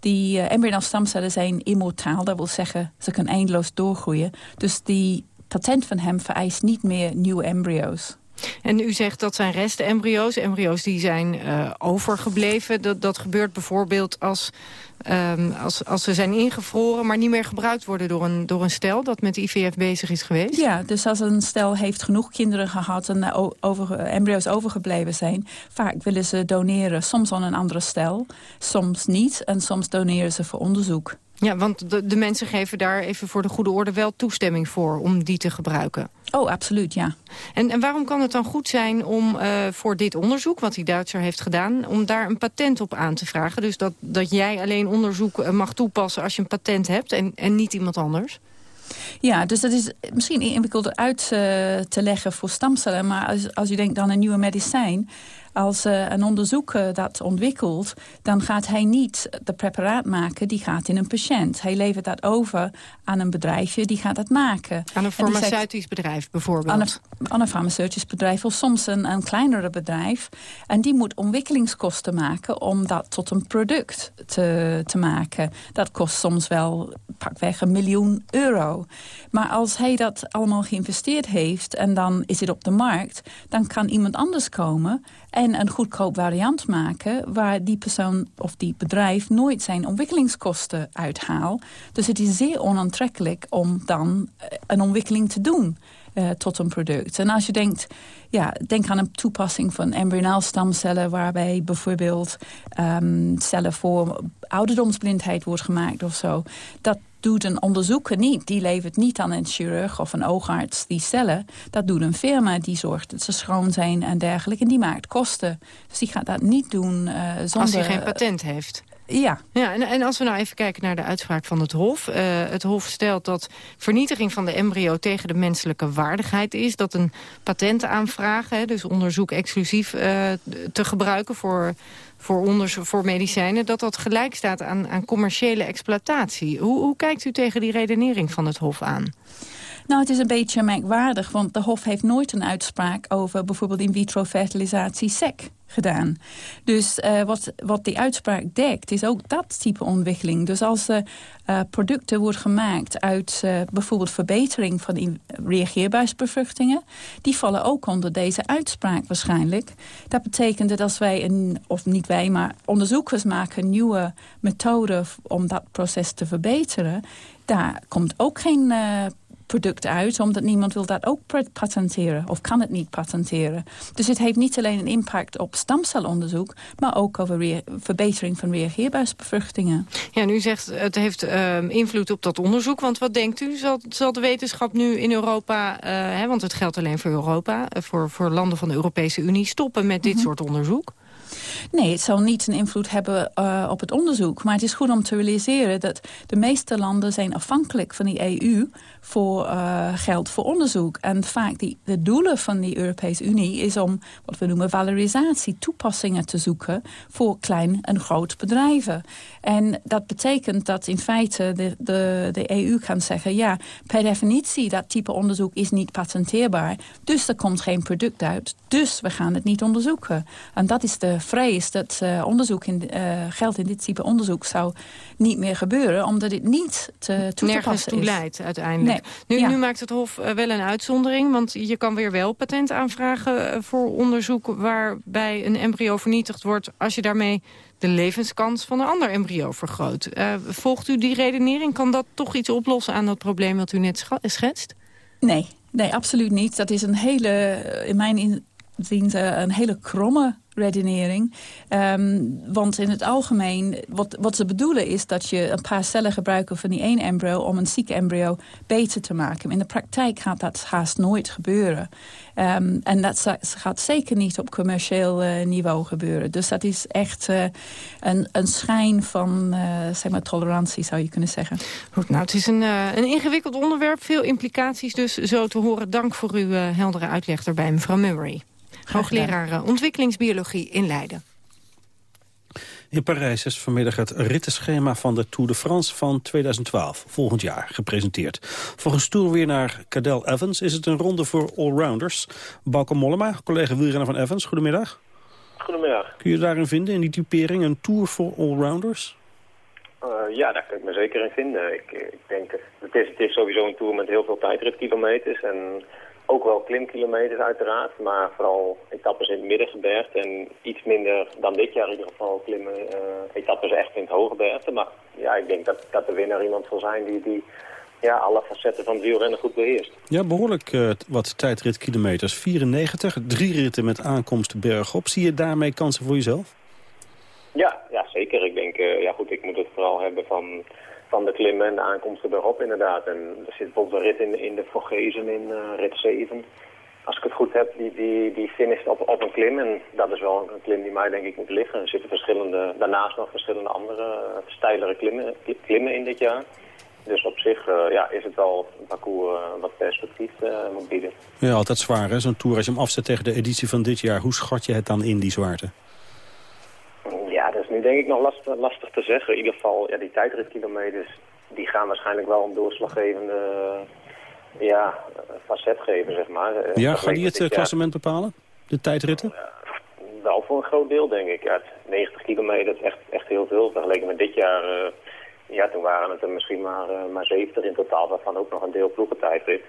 Die uh, embryonaal stamcellen zijn immortaal. Dat wil zeggen, ze kunnen eindeloos doorgroeien. Dus die patent van hem vereist niet meer nieuwe embryo's. En u zegt dat zijn restembryo's, embryo's die zijn uh, overgebleven. Dat, dat gebeurt bijvoorbeeld als, um, als, als ze zijn ingevroren... maar niet meer gebruikt worden door een, door een stel dat met IVF bezig is geweest? Ja, dus als een stel heeft genoeg kinderen gehad... en over, embryo's overgebleven zijn... vaak willen ze doneren, soms aan een andere stel, soms niet... en soms doneren ze voor onderzoek. Ja, want de, de, mensen geven daar even voor de goede orde wel toestemming voor om die te gebruiken. Oh, absoluut, ja. En, en waarom kan het dan goed zijn om uh, voor dit onderzoek, wat die Duitser heeft gedaan, om daar een patent op aan te vragen? Dus dat, dat jij alleen onderzoek eh, mag toepassen als je een patent hebt en, en niet iemand anders? Ja, dus dat is misschien ingewikkeld uit uh, te leggen voor stamcellen. Maar als, als u denkt aan een nieuwe medicijn als uh, een onderzoeker dat ontwikkelt... dan gaat hij niet de preparaat maken, die gaat in een patiënt. Hij levert dat over aan een bedrijfje, die gaat dat maken. Aan een farmaceutisch zegt, bedrijf bijvoorbeeld? Aan een, aan een, farmaceutisch bedrijf of soms een, een kleinere bedrijf. En die moet ontwikkelingskosten maken om dat tot een product te, te maken. Dat kost soms wel pakweg een miljoen euro. Maar als hij dat allemaal geïnvesteerd heeft en dan is het op de markt... dan kan iemand anders komen en een goedkoop variant maken... waar die persoon of die bedrijf nooit zijn ontwikkelingskosten uithaalt. Dus het is zeer onaantrekkelijk om dan eh, een ontwikkeling te doen... Uh, tot een product. En als je denkt, ja, denk aan een toepassing van embryonaal stamcellen... waarbij bijvoorbeeld um, cellen voor ouderdomsblindheid wordt gemaakt of zo. Dat doet een onderzoeker niet. Die levert niet aan een chirurg of een oogarts die cellen. Dat doet een firma die zorgt dat ze schoon zijn en dergelijke. En die maakt kosten. Dus die gaat dat niet doen uh, zonder... Als hij geen patent heeft. Ja. ja en, en als we nou even kijken naar de uitspraak van het Hof. Uh, het Hof stelt dat vernietiging van de embryo tegen de menselijke waardigheid is. Dat een patentaanvraag, hè, dus onderzoek exclusief uh, te gebruiken voor voor onderzoek, voor medicijnen... dat dat gelijk staat aan, aan commerciële exploitatie. Hoe, hoe kijkt u tegen die redenering van het Hof aan? Nou, het is een beetje merkwaardig, want de Hof heeft nooit een uitspraak over bijvoorbeeld in vitro fertilisatie SEC gedaan. Dus uh, wat, wat die uitspraak dekt, is ook dat type ontwikkeling. Dus als er uh, producten worden gemaakt uit uh, bijvoorbeeld verbetering van reageerbuisbevruchtingen, die vallen ook onder deze uitspraak waarschijnlijk. Dat betekent dat als wij, een, of niet wij, maar onderzoekers maken nieuwe methoden om dat proces te verbeteren, daar komt ook geen product uit... omdat niemand wil dat ook patenteren of kan het niet patenteren. Dus het heeft niet alleen een impact op stamcelonderzoek... maar ook over verbetering van reageerbuisbevruchtingen. Ja, nu zegt het heeft uh, invloed op dat onderzoek. Want wat denkt u? Zal, zal de wetenschap nu in Europa... Uh, hè, want het geldt alleen voor Europa... Uh, voor, voor landen van de Europese Unie stoppen met dit mm -hmm. soort onderzoek? Nee, het zal niet een invloed hebben uh, op het onderzoek. Maar het is goed om te realiseren dat de meeste landen zijn afhankelijk van die EU voor uh, geld voor onderzoek. En vaak die, de doelen van de Europese Unie is om wat we noemen valorisatie, toepassingen te zoeken voor klein en groot bedrijven. En dat betekent dat in feite de, de, de EU kan zeggen, ja, per definitie dat type onderzoek is niet patenteerbaar. Dus er komt geen product uit. Dus we gaan het niet onderzoeken. En dat is de vrees dat onderzoek in, geld in dit type onderzoek zou niet meer gebeuren, omdat het niet te, toe Nergens toe leidt uiteindelijk. Nu, nu maakt het Hof wel een uitzondering, want je kan weer wel patent aanvragen voor onderzoek waarbij een embryo vernietigd wordt als je daarmee de levenskans van een ander embryo vergroot. Uh, volgt u die redenering? Kan dat toch iets oplossen aan dat probleem wat u net schetst? Nee, nee absoluut niet. Dat is een hele, in mijn inziens, een hele kromme redenering. Ehm, want in het algemeen, wat, wat ze bedoelen is dat je een paar cellen gebruiken van die één embryo om een zieke embryo beter te maken. In de praktijk gaat dat haast nooit gebeuren. Um, en dat gaat zeker niet op commercieel uh, niveau gebeuren. Dus dat is echt uh, een, een schijn van uh, zeg maar tolerantie, zou je kunnen zeggen. Goed, nou, het is een, een ingewikkeld onderwerp. Veel implicaties dus zo te horen. Dank voor uw heldere uitleg erbij, mevrouw Murray. Hoogleraar eh, ontwikkelingsbiologie in Leiden. In Parijs is vanmiddag het rittenschema van de Tour de France van 2012, volgend jaar, gepresenteerd. Volgens toerwinnaar Cadel Evans is het een ronde voor allrounders. Bauke Mollema, collega wielrenner van Evans, goedemiddag. Goedemiddag. Kun je daarin vinden, in die typering, een Tour voor allrounders? Uh, ja, daar kan ik me zeker in vinden. Ik, ik denk, het is, het is sowieso een Tour met heel veel tijdritkilometers en ook wel klimkilometers uiteraard, maar vooral etappes in het middengebergte en iets minder dan dit jaar in ieder geval klimmen uh, etappes echt in het hooggebergte. Maar ja, ik denk dat, dat de winnaar iemand zal zijn die, die ja, alle facetten van het wielrennen goed beheerst. Ja, behoorlijk uh, wat tijdritkilometers. 94, drie ritten met aankomst bergop. Zie je daarmee kansen voor jezelf? Ja, ja zeker. Ik denk, uh, ja goed, ik moet het vooral hebben van van de klimmen en de aankomsten erop inderdaad. En er zit bijvoorbeeld een rit in, in de Vogezen in uh, rit 7. Als ik het goed heb, die, die, die finisht op, op een klim. En dat is wel een klim die mij denk ik moet liggen. Er zitten verschillende, daarnaast nog verschillende andere uh, steilere klimmen, klimmen in dit jaar. Dus op zich uh, ja, is het wel een parcours wat perspectief moet bieden. Ja, altijd zwaar hè, zo'n tour. Als je hem afzet tegen de editie van dit jaar, hoe schat je het dan in, die zwaarte? Ja, dat is nu denk ik nog lastig, lastig te zeggen. In ieder geval, ja, die tijdritkilometers, die gaan waarschijnlijk wel een doorslaggevende ja, facet geven, zeg maar. Eh, ja, gaan die het klassement bepalen? De tijdritten? wel voor een groot deel, denk ik. Ja, 90 kilometer is echt, echt heel veel. Vergeleken met dit jaar, uh, ja, toen waren het er misschien maar, uh, maar 70 in totaal, waarvan ook nog een deel ploegentijdrit.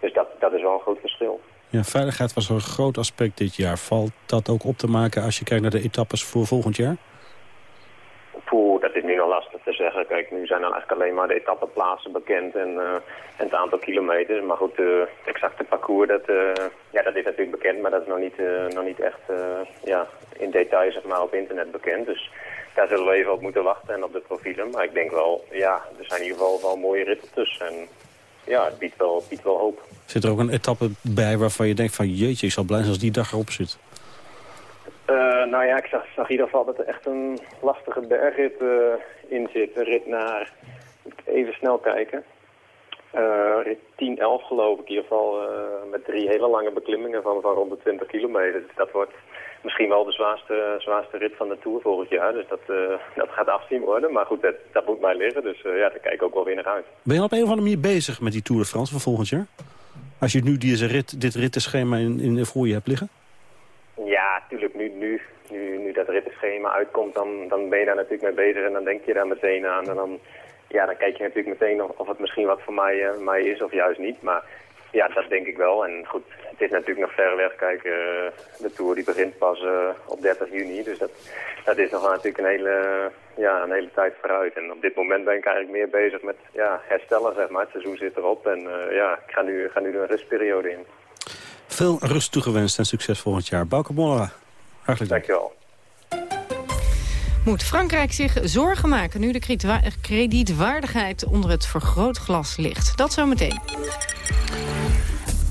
Dus dat, dat is wel een groot verschil. Ja, veiligheid was een groot aspect dit jaar. Valt dat ook op te maken als je kijkt naar de etappes voor volgend jaar? Dat is nu nog lastig te zeggen. Kijk, nu zijn dan eigenlijk alleen maar de etappeplaatsen bekend en, uh, en het aantal kilometers. Maar goed, de exacte parcours, dat, uh, ja, dat is natuurlijk bekend, maar dat is nog niet, nog niet echt ja, in detail zeg maar, op internet bekend. Dus daar zullen we even op moeten wachten en op de profielen. Maar ik denk wel, ja, er zijn in ieder geval wel mooie ritten tussen. En ja, het biedt wel, biedt wel hoop. Zit er ook een etappe bij waarvan je denkt van jeetje, ik zal blij zijn als die dag erop zit? Uh, nou ja, ik zag, in ieder geval dat er echt een lastige bergrit uh, in zit. Een rit naar, even snel kijken, uh, rit 10, 11 geloof ik in ieder geval. met drie hele lange beklimmingen van, van rond de 20 kilometer. Dus dat wordt misschien wel de zwaarste, zwaarste rit van de Tour volgend jaar. Dus dat, dat gaat afzien worden. Maar goed, dat, dat moet mij liggen. Dus ja, daar kijk ik ook wel weer naar uit. Ben je op een of andere manier bezig met die Tour de France van volgend jaar? Als je nu deze rit, dit rittenschema in, in, voor je hebt liggen? Ja, natuurlijk. Nu, nu, nu, nu dat rittenschema uitkomt, dan, dan ben je daar natuurlijk mee bezig. En dan denk je daar meteen aan. En dan, ja, dan kijk je natuurlijk meteen of, of het misschien wat voor mij, uh, mij is of juist niet. Maar ja, dat denk ik wel. En goed, het is natuurlijk nog ver weg. Kijk, uh, de Tour die begint pas uh, op 30 juni. Dus dat, dat is nog natuurlijk een hele, ja, een hele tijd vooruit. En op dit moment ben ik eigenlijk meer bezig met ja, herstellen, zeg maar. Het seizoen zit erop en ja, ik ga nu, ga nu een rustperiode in. Veel rust toegewenst en succes volgend jaar. Mollera, hartelijk dank. Dankjewel. Moet Frankrijk zich zorgen maken nu de kredietwaardigheid onder het vergrootglas ligt? Dat zometeen.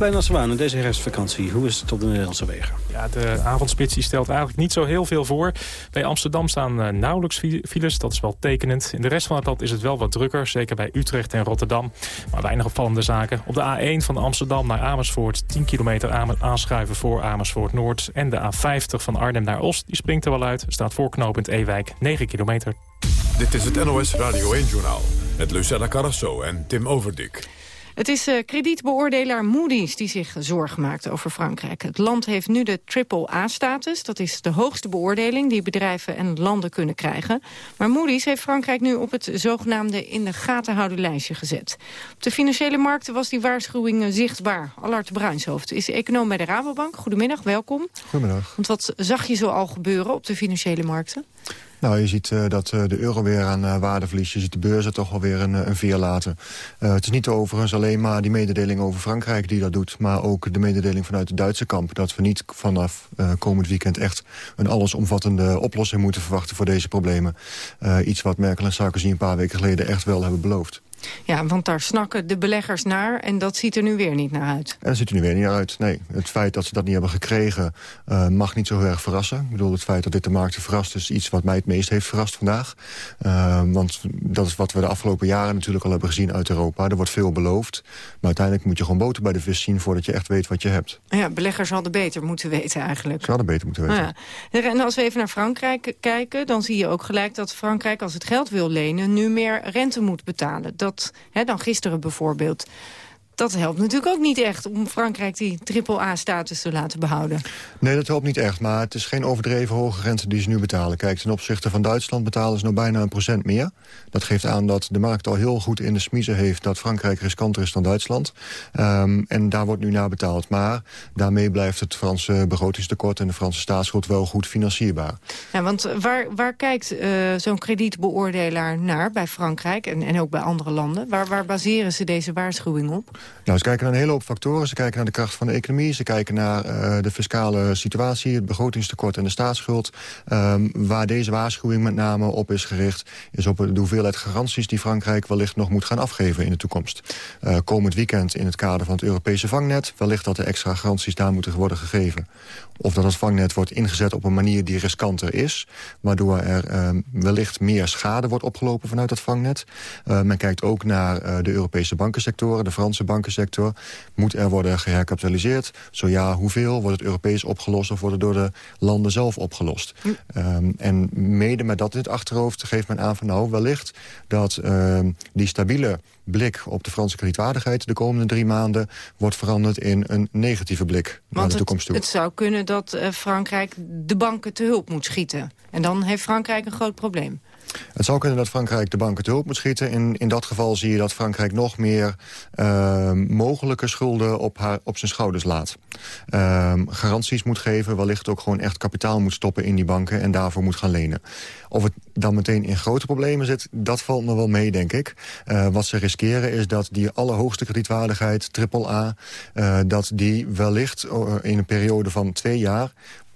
Bijna Zwaan in deze herfstvakantie. Hoe is het op de Nederlandse wegen? Ja, de avondspits die stelt eigenlijk niet zo heel veel voor. Bij Amsterdam staan uh, nauwelijks files, dat is wel tekenend. In de rest van het land is het wel wat drukker, zeker bij Utrecht en Rotterdam. Maar weinig opvallende zaken. Op de A1 van Amsterdam naar Amersfoort 10 kilometer aanschuiven voor Amersfoort Noord. En de A50 van Arnhem naar Oost, die springt er wel uit. Staat voor knooppunt Ewijk 9 kilometer. Dit is het NOS Radio 1-journaal met Lucella Carrasso en Tim Overdik. Het is uh, kredietbeoordelaar Moody's die zich zorgen maakt over Frankrijk. Het land heeft nu de triple-A-status. Dat is de hoogste beoordeling die bedrijven en landen kunnen krijgen. Maar Moody's heeft Frankrijk nu op het zogenaamde in de gaten houden lijstje gezet. Op de financiële markten was die waarschuwing zichtbaar. Allard Bruinshoofd is econoom bij de Rabobank. Goedemiddag, welkom. Goedemiddag. Want wat zag je zo al gebeuren op de financiële markten? Nou, je ziet uh, dat uh, de euro weer aan uh, waarde verliest. Je ziet de beurzen toch alweer een, een veer laten. het is niet overigens alleen maar die mededeling over Frankrijk die dat doet... maar ook de mededeling vanuit de Duitse kamp... dat we niet vanaf komend weekend echt een allesomvattende oplossing moeten verwachten... voor deze problemen. iets wat Merkel en Sarkozy een paar weken geleden echt wel hebben beloofd. Ja, want daar snakken de beleggers naar en dat ziet er nu weer niet naar uit. En dat ziet er nu weer niet naar uit, nee. Het feit dat ze dat niet hebben gekregen uh, mag niet zo heel erg verrassen. Ik bedoel, het feit dat dit de markten verrast is iets wat mij het meest heeft verrast vandaag. Uh, want dat is wat we de afgelopen jaren natuurlijk al hebben gezien uit Europa. Er wordt veel beloofd, maar uiteindelijk moet je gewoon boter bij de vis zien... voordat je echt weet wat je hebt. Ja, beleggers hadden beter moeten weten eigenlijk. Ze hadden beter moeten weten. Ja. En als we even naar Frankrijk kijken, dan zie je ook gelijk dat Frankrijk... als het geld wil lenen, nu meer rente moet betalen. Dat hè, dan gisteren bijvoorbeeld dat helpt natuurlijk ook niet echt om Frankrijk die triple-A-status te laten behouden. Nee, dat helpt niet echt, maar het is geen overdreven hoge rente die ze nu betalen. Kijk, ten opzichte van Duitsland betalen ze nu bijna een procent meer. Dat geeft aan dat de markt al heel goed in de smiezen heeft... dat Frankrijk riskanter is dan Duitsland. Um, en daar wordt nu naar betaald. Maar daarmee blijft het Franse begrotingstekort... en de Franse staatsschuld wel goed financierbaar. Ja, want waar, waar kijkt uh, zo'n kredietbeoordelaar naar bij Frankrijk... En, en ook bij andere landen? Waar, waar baseren ze deze waarschuwing op? Nou, ze kijken naar een hele hoop factoren. Ze kijken naar de kracht van de economie. Ze kijken naar uh, de fiscale situatie, het begrotingstekort en de staatsschuld. Um, waar deze waarschuwing met name op is gericht... is op de hoeveelheid garanties die Frankrijk wellicht nog moet gaan afgeven in de toekomst. Uh, komend weekend in het kader van het Europese vangnet... wellicht dat er extra garanties daar moeten worden gegeven. Of dat het vangnet wordt ingezet op een manier die riskanter is... waardoor er uh, wellicht meer schade wordt opgelopen vanuit dat vangnet. Uh, men kijkt ook naar de Europese bankensectoren, de Franse bankensector. Moet er worden geherkapitaliseerd? Zo ja, hoeveel? Wordt het Europees opgelost of wordt het door de landen zelf opgelost? Hm. Um, en mede met dat in het achterhoofd geeft men aan van nou wellicht... dat die stabiele blik op de Franse kredietwaardigheid de komende drie maanden wordt veranderd in een negatieve blik naar de toekomst toe. Het, het zou kunnen dat uh, Frankrijk de banken te hulp moet schieten. En dan heeft Frankrijk een groot probleem. Het zou kunnen dat Frankrijk de banken te hulp moet schieten. In, in dat geval zie je dat Frankrijk nog meer uh, mogelijke schulden op, haar, op zijn schouders laat. Uh, garanties moet geven, wellicht ook gewoon echt kapitaal moet stoppen in die banken... en daarvoor moet gaan lenen. Of het dan meteen in grote problemen zit, dat valt nog wel mee, denk ik. Uh, wat ze riskeren is dat die allerhoogste kredietwaardigheid, AAA... Uh, dat die wellicht in een periode van twee jaar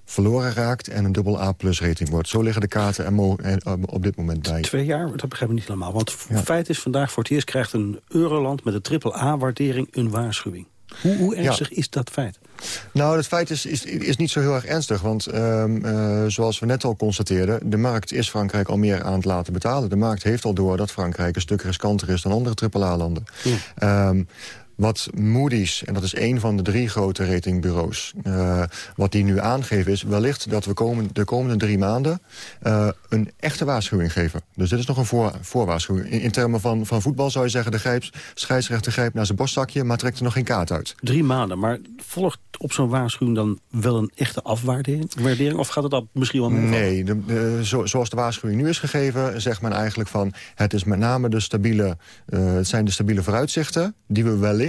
verloren raakt en een dubbel A-plus rating wordt. Zo liggen de kaarten er op dit moment bij. Twee jaar? Dat begrijp ik niet helemaal. Want ja. feit is, vandaag voor het eerst krijgt een euroland... met een triple A-waardering een waarschuwing. Hoe, hoe ernstig ja. is dat feit? Nou, dat feit is, is, is niet zo heel erg ernstig. Want um, uh, zoals we net al constateerden... de markt is Frankrijk al meer aan het laten betalen. De markt heeft al door dat Frankrijk een stuk riskanter is... dan andere AAA-landen. Ja. Um, wat Moody's, en dat is één van de drie grote ratingbureaus... Uh, wat die nu aangeven is wellicht dat we komen, de komende drie maanden... Uh, een echte waarschuwing geven. Dus dit is nog een voor, voorwaarschuwing. In, in, termen van, van voetbal zou je zeggen... de grijps, scheidsrechter grijpt naar zijn borstzakje... maar trekt er nog geen kaart uit. Drie maanden, maar volgt op zo'n waarschuwing dan wel een echte afwaardering? Of gaat het dat misschien wel meer Nee, de, de, zo, zoals de waarschuwing nu is gegeven... zegt men eigenlijk van... het, is met name de stabiele, uh, het zijn de stabiele vooruitzichten... die we wellicht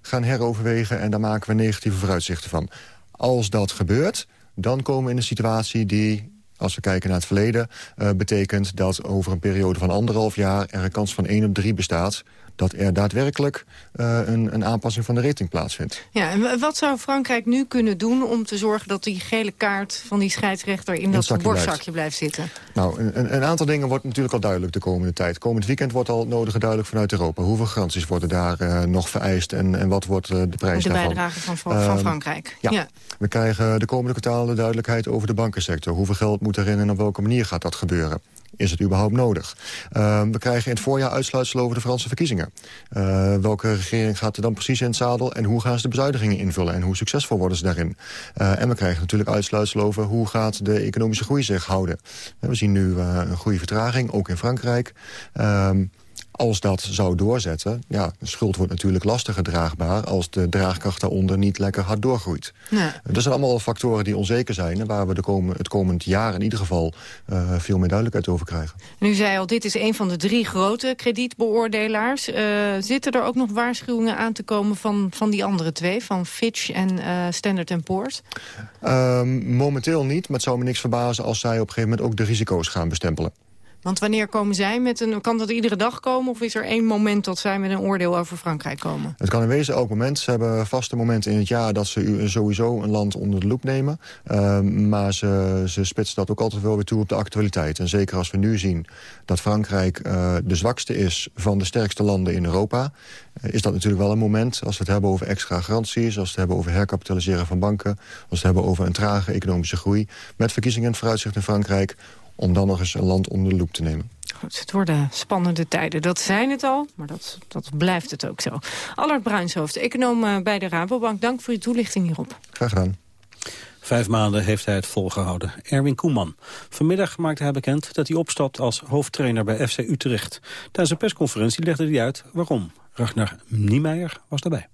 gaan heroverwegen... en daar maken we negatieve vooruitzichten van. Als dat gebeurt, dan komen we in een situatie die als we kijken naar het verleden... Uh, betekent dat over een periode van anderhalf jaar... er een kans van 1 op 3 bestaat dat er daadwerkelijk uh, een, een, aanpassing van de rating plaatsvindt. Ja, en wat zou Frankrijk nu kunnen doen om te zorgen dat die gele kaart van die scheidsrechter in, in dat borstzakje blijft. blijft zitten? Nou, een, een, aantal dingen wordt natuurlijk al duidelijk de komende tijd. Komend weekend wordt al nodige duidelijk vanuit Europa. Hoeveel garanties worden daar uh, nog vereist en, en wat wordt uh, de prijs de daarvan? De bijdrage van, van, van Frankrijk. Ja. ja. We krijgen de komende kwartalen duidelijkheid over de bankensector. Hoeveel geld moet erin en op welke manier gaat dat gebeuren? Is het überhaupt nodig? Uh, we krijgen in het voorjaar uitsluitsel over de Franse verkiezingen. Uh, welke regering gaat er dan precies in het zadel... en hoe gaan ze de bezuinigingen invullen en hoe succesvol worden ze daarin? Uh, en we krijgen natuurlijk uitsluitsel over hoe gaat de economische groei zich houden. we zien nu een goede vertraging, ook in Frankrijk. Als dat zou doorzetten, ja, de schuld wordt natuurlijk lastiger draagbaar... als de draagkracht daaronder niet lekker hard doorgroeit. Dat zijn allemaal factoren die onzeker zijn... en waar we de komen, het komend jaar in ieder geval uh, veel meer duidelijkheid over krijgen. En u zei al, dit is een van de drie grote kredietbeoordelaars. Uh, zitten er ook nog waarschuwingen aan te komen van, van die andere twee? Van Fitch en uh, Standard Poor's? Um, momenteel niet, maar het zou me niks verbazen... als zij op een gegeven moment ook de risico's gaan bestempelen. Want wanneer komen zij met een... Kan dat iedere dag komen of is er één moment dat zij met een oordeel over Frankrijk komen? Het kan in wezen elk moment. Ze hebben vaste momenten in het jaar dat ze sowieso een land onder de loep nemen. Uh, maar ze, ze spitsen dat ook altijd wel weer toe op de actualiteit. En zeker als we nu zien dat Frankrijk uh, de zwakste is van de sterkste landen in Europa... Uh, is dat natuurlijk wel een moment als we het hebben over extra garanties... als we het hebben over herkapitaliseren van banken... als we het hebben over een trage economische groei... met verkiezingen en vooruitzicht in Frankrijk om dan nog eens een land onder de loep te nemen. Goed, het worden spannende tijden. Dat zijn het al, maar dat, dat blijft het ook zo. Allard Bruinshoofd, econoom bij de Rabobank. Dank voor je toelichting hierop. Graag gedaan. Vijf maanden heeft hij het volgehouden. Erwin Koeman. Vanmiddag maakte hij bekend dat hij opstapt als hoofdtrainer bij FC Utrecht. Tijdens een persconferentie legde hij uit waarom. Ragnar Niemeyer was daarbij.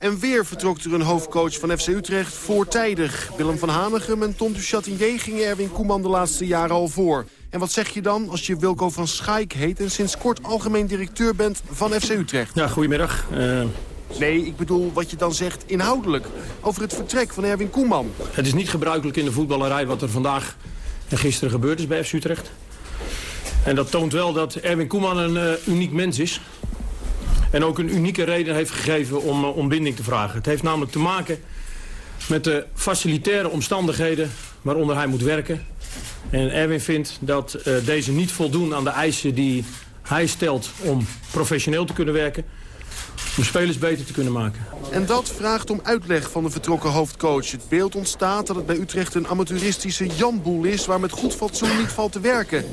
En weer vertrok er een hoofdcoach van FC Utrecht voortijdig. Willem van Hanegem en Tom du Chatinier gingen Erwin Koeman de laatste jaren al voor. En wat zeg je dan als je Wilco van Schaik heet... en sinds kort algemeen directeur bent van FC Utrecht? Ja, goedemiddag. Uh... Nee, ik bedoel wat je dan zegt inhoudelijk. Over het vertrek van Erwin Koeman. Het is niet gebruikelijk in de voetballerij wat er vandaag en gisteren gebeurd is bij FC Utrecht. En dat toont wel dat Erwin Koeman een uh, uniek mens is. En ook een unieke reden heeft gegeven om uh, ontbinding te vragen. Het heeft namelijk te maken met de facilitaire omstandigheden waaronder hij moet werken. En Erwin vindt dat uh, deze niet voldoen aan de eisen die hij stelt om professioneel te kunnen werken. Om spelers beter te kunnen maken. En dat vraagt om uitleg van de vertrokken hoofdcoach. Het beeld ontstaat dat het bij Utrecht een amateuristische janboel is... waar met goed fatsoen niet valt te werken.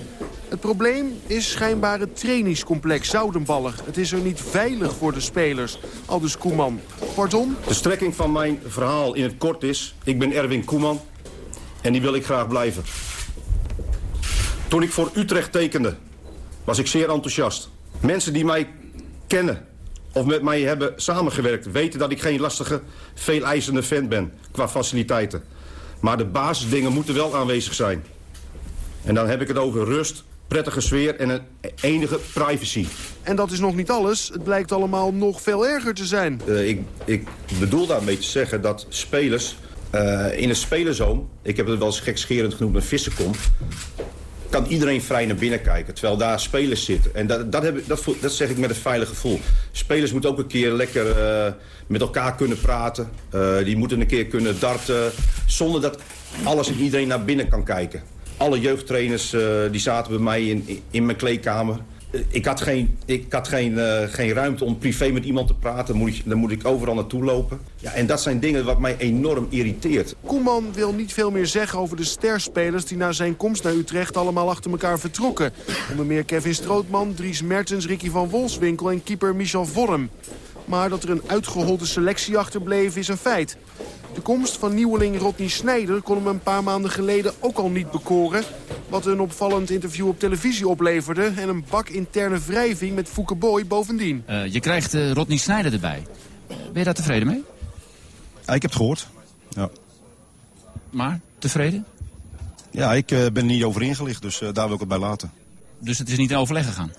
Het probleem is schijnbaar het trainingscomplex Zoudenballig. Het is er niet veilig voor de spelers, aldus Koeman. Pardon? De strekking van mijn verhaal in het kort is... ik ben Erwin Koeman en die wil ik graag blijven. Toen ik voor Utrecht tekende, was ik zeer enthousiast. Mensen die mij kennen of met mij hebben samengewerkt... weten dat ik geen lastige, veel eisende vent ben qua faciliteiten. Maar de basisdingen moeten wel aanwezig zijn. En dan heb ik het over rust, prettige sfeer en een enige privacy. En dat is nog niet alles. Het blijkt allemaal nog veel erger te zijn. Uh, ik, ik bedoel daarmee te zeggen dat spelers uh, in een spelerzoom... ik heb het wel eens gekscherend genoemd een vissenkom... kan iedereen vrij naar binnen kijken, terwijl daar spelers zitten. En dat, dat, heb, dat, dat zeg ik met een veilig gevoel. Spelers moeten ook een keer lekker uh, met elkaar kunnen praten. Uh, die moeten een keer kunnen darten, zonder dat alles en iedereen naar binnen kan kijken. Alle jeugdtrainers uh, die zaten bij mij in, in mijn kleedkamer. Ik had, geen, ik had geen, uh, geen ruimte om privé met iemand te praten. Dan moet, ik, dan moet ik overal naartoe lopen. Ja, en dat zijn dingen wat mij enorm irriteert. Koeman wil niet veel meer zeggen over de sterspelers... die na zijn komst naar Utrecht allemaal achter elkaar vertrokken. Onder meer Kevin Strootman, Dries Mertens, Ricky van Wolfswinkel en keeper Michel Vorm. Maar dat er een uitgeholde selectie achterbleef is een feit. De komst van nieuweling Rodney Snijder kon hem een paar maanden geleden ook al niet bekoren. Wat een opvallend interview op televisie opleverde. En een bak interne wrijving met Fouke Boy bovendien. Uh, je krijgt uh, Rodney Snijder erbij. Ben je daar tevreden mee? Ja, ik heb het gehoord. Ja. Maar, tevreden? Ja, ik uh, ben er niet over ingelicht, dus daar wil ik het bij laten. Dus het is niet in overleg gegaan?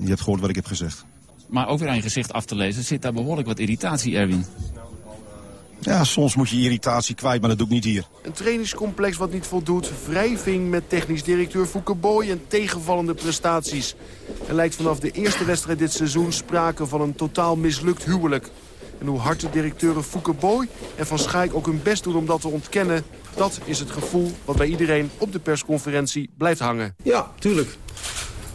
Je hebt gehoord wat ik heb gezegd. Maar ook weer aan je gezicht af te lezen, zit daar behoorlijk wat irritatie, Erwin. Ja, soms moet je irritatie kwijt, maar dat doe ik niet hier. Een trainingscomplex wat niet voldoet, wrijving met technisch directeur Fouke Boy en tegenvallende prestaties. Er lijkt vanaf de eerste wedstrijd dit seizoen sprake van een totaal mislukt huwelijk. En hoe hard de directeuren Fouke Boy en Van Schaik ook hun best doen om dat te ontkennen... dat is het gevoel wat bij iedereen op de persconferentie blijft hangen. Ja, tuurlijk.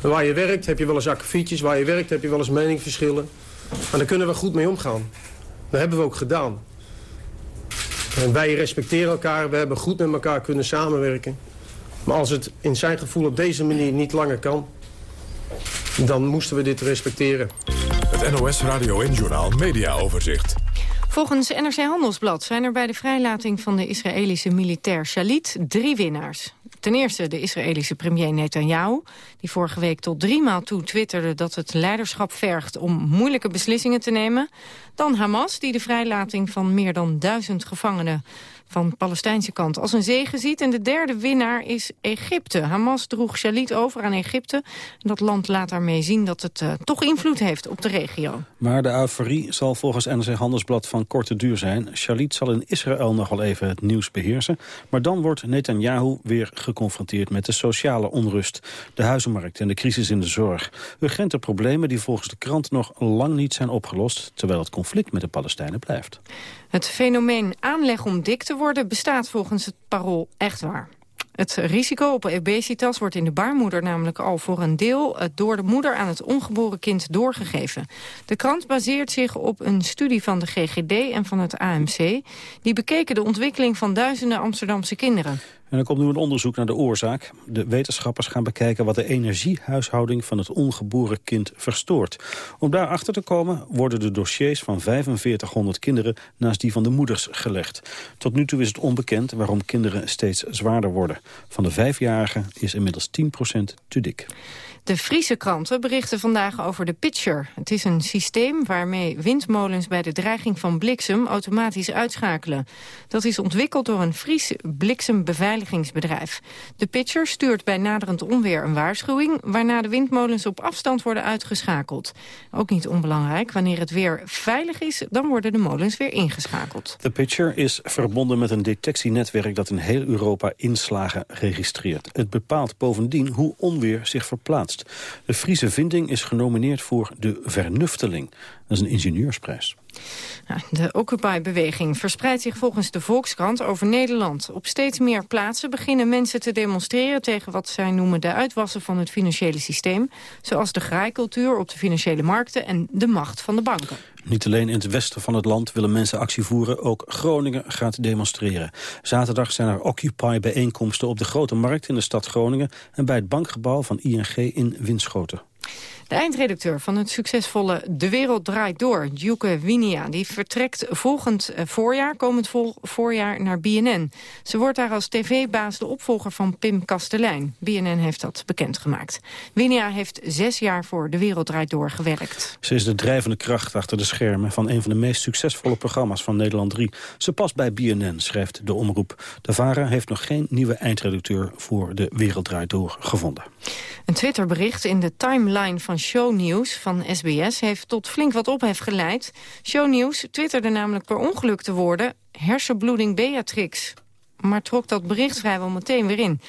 Waar je werkt heb je wel eens akkefietjes, waar je werkt heb je wel eens meningsverschillen. Maar daar kunnen we goed mee omgaan. Dat hebben we ook gedaan. En wij respecteren elkaar, we hebben goed met elkaar kunnen samenwerken. Maar als het in zijn gevoel op deze manier niet langer kan... dan moesten we dit respecteren. Het NOS Radio en Journal Media Overzicht. Volgens NRC Handelsblad zijn er bij de vrijlating van de Israëlische militair Shalit drie winnaars. Ten eerste de Israëlische premier Netanyahu, die vorige week tot drie maal toe twitterde dat het leiderschap vergt om moeilijke beslissingen te nemen. Dan Hamas, die de vrijlating van meer dan duizend gevangenen van Palestijnse kant als een zegen ziet. En de derde winnaar is Egypte. Hamas droeg Shalit over aan Egypte. Dat land laat daarmee zien dat het uh, toch invloed heeft op de regio. Maar de euforie zal volgens NRC Handelsblad van korte duur zijn. Shalit zal in Israël nog wel even het nieuws beheersen. Maar dan wordt Netanyahu weer geconfronteerd met de sociale onrust. De huizenmarkt en de crisis in de zorg. Urgente problemen die volgens de krant nog lang niet zijn opgelost... terwijl het conflict met de Palestijnen blijft. Het fenomeen aanleg om dik te worden bestaat volgens het parool echt waar. Het risico op obesitas wordt in de baarmoeder namelijk al voor een deel door de moeder aan het ongeboren kind doorgegeven. De krant baseert zich op een studie van de GGD en van het AMC. Die bekeken de ontwikkeling van duizenden Amsterdamse kinderen. En er komt nu een onderzoek naar de oorzaak. De wetenschappers gaan bekijken wat de energiehuishouding van het ongeboren kind verstoort. Om daarachter te komen worden de dossiers van 4500 kinderen naast die van de moeders gelegd. Tot nu toe is het onbekend waarom kinderen steeds zwaarder worden. Van de vijfjarigen is inmiddels 10% te dik. De Friese kranten berichten vandaag over de Pitcher. Het is een systeem waarmee windmolens bij de dreiging van bliksem automatisch uitschakelen. Dat is ontwikkeld door een Fries bliksembeveiligingsbedrijf. De Pitcher stuurt bij naderend onweer een waarschuwing... waarna de windmolens op afstand worden uitgeschakeld. Ook niet onbelangrijk, wanneer het weer veilig is... dan worden de molens weer ingeschakeld. De Pitcher is verbonden met een detectienetwerk... dat in heel Europa inslagen registreert. Het bepaalt bovendien hoe onweer zich verplaatst. De Friese vinding is genomineerd voor de Vernufteling. Dat is een ingenieursprijs. De Occupy-beweging verspreidt zich volgens de Volkskrant over Nederland. Op steeds meer plaatsen beginnen mensen te demonstreren... tegen wat zij noemen de uitwassen van het financiële systeem... zoals de graaikultuur op de financiële markten en de macht van de banken. Niet alleen in het westen van het land willen mensen actie voeren, ook Groningen gaat demonstreren. Zaterdag zijn er Occupy-bijeenkomsten op de Grote Markt in de stad Groningen... en bij het bankgebouw van ING in Winschoten. De eindredacteur van het succesvolle De Wereld Draait Door, Juke Winia... die vertrekt volgend eh, voorjaar, komend vol voorjaar naar BNN. Ze wordt daar als tv-baas de opvolger van Pim Kastelein. BNN heeft dat bekendgemaakt. Winia heeft zes jaar voor De Wereld Draait Door gewerkt. Ze is de drijvende kracht achter de schermen... van een van de meest succesvolle programma's van Nederland 3. Ze past bij BNN, schrijft de omroep. De VARA heeft nog geen nieuwe eindredacteur voor De Wereld Draait Door gevonden. Een Twitterbericht in de timeline van Shownieuws van SBS heeft tot flink wat ophef geleid. Shownieuws twitterde namelijk per ongeluk de woorden hersenbloeding Beatrix. Maar trok dat bericht vrijwel meteen weer in.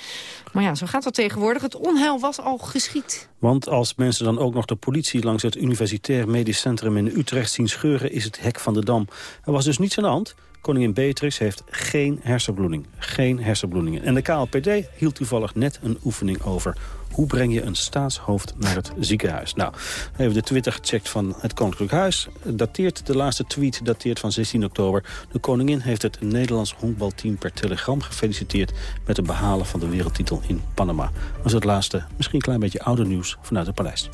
Maar ja, zo gaat dat tegenwoordig. Het onheil was al geschied. Want als mensen dan ook nog de politie langs het Universitair Medisch Centrum in Utrecht zien scheuren... is het hek van de dam. Er was dus niets aan de hand. Koningin Beatrix heeft geen hersenbloeding. Geen hersenbloedingen. En de KLPD hield toevallig net een oefening over hoe breng je een staatshoofd naar het ziekenhuis? Nou, even de Twitter gecheckt van het Koninklijk Huis. Dateert, de laatste tweet dateert van 16 oktober. De koningin heeft het Nederlands honkbalteam per telegram gefeliciteerd... met het behalen van de wereldtitel in Panama. Dat is het laatste, misschien een klein beetje oude nieuws vanuit het paleis.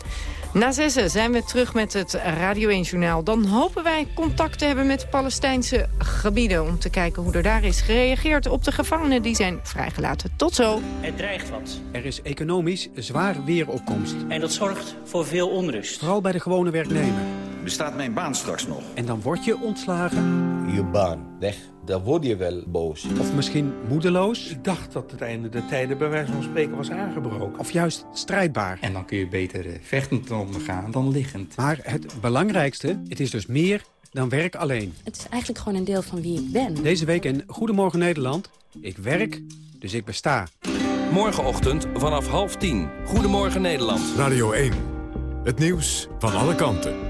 Na zessen zijn we terug met het Radio 1-journaal. Dan hopen wij contact te hebben met Palestijnse gebieden... om te kijken hoe er daar is gereageerd op de gevangenen die zijn vrijgelaten. Tot zo. Er dreigt wat. Er is economisch zwaar weeropkomst. En dat zorgt voor veel onrust. Vooral bij de gewone werknemer. Bestaat mijn baan straks nog? En dan word je ontslagen. Je baan weg. Dan word je wel boos. Of misschien moedeloos. Ik dacht dat het einde der tijden bij wijze van spreken was aangebroken. Of juist strijdbaar. En dan kun je beter eh, vechtend ondergaan dan liggend. Maar het belangrijkste, het is dus meer dan werk alleen. Het is eigenlijk gewoon een deel van wie ik ben. Deze week in Goedemorgen Nederland. Ik werk, dus ik besta. Morgenochtend vanaf half tien. Goedemorgen Nederland. Radio 1. Het nieuws van alle kanten.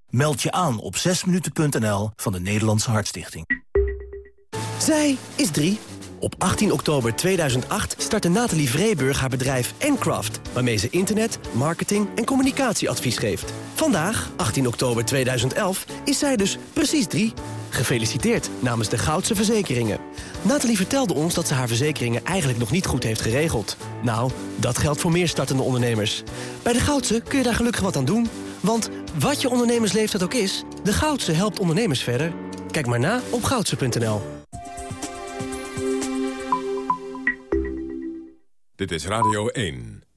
Meld je aan op 6minuten.nl van de Nederlandse Hartstichting. Zij is drie. Op 18 oktober 2008 startte Nathalie Vreeburg haar bedrijf Encraft... waarmee ze internet, marketing en communicatieadvies geeft. Vandaag, 18 oktober 2011, is zij dus precies drie. Gefeliciteerd namens de Goudse Verzekeringen. Nathalie vertelde ons dat ze haar verzekeringen eigenlijk nog niet goed heeft geregeld. Nou, dat geldt voor meer startende ondernemers. Bij de Goudse kun je daar gelukkig wat aan doen... Want wat je ondernemersleeftijd ook is, de Goudse helpt ondernemers verder. Kijk maar na op goudse.nl. Dit is Radio 1.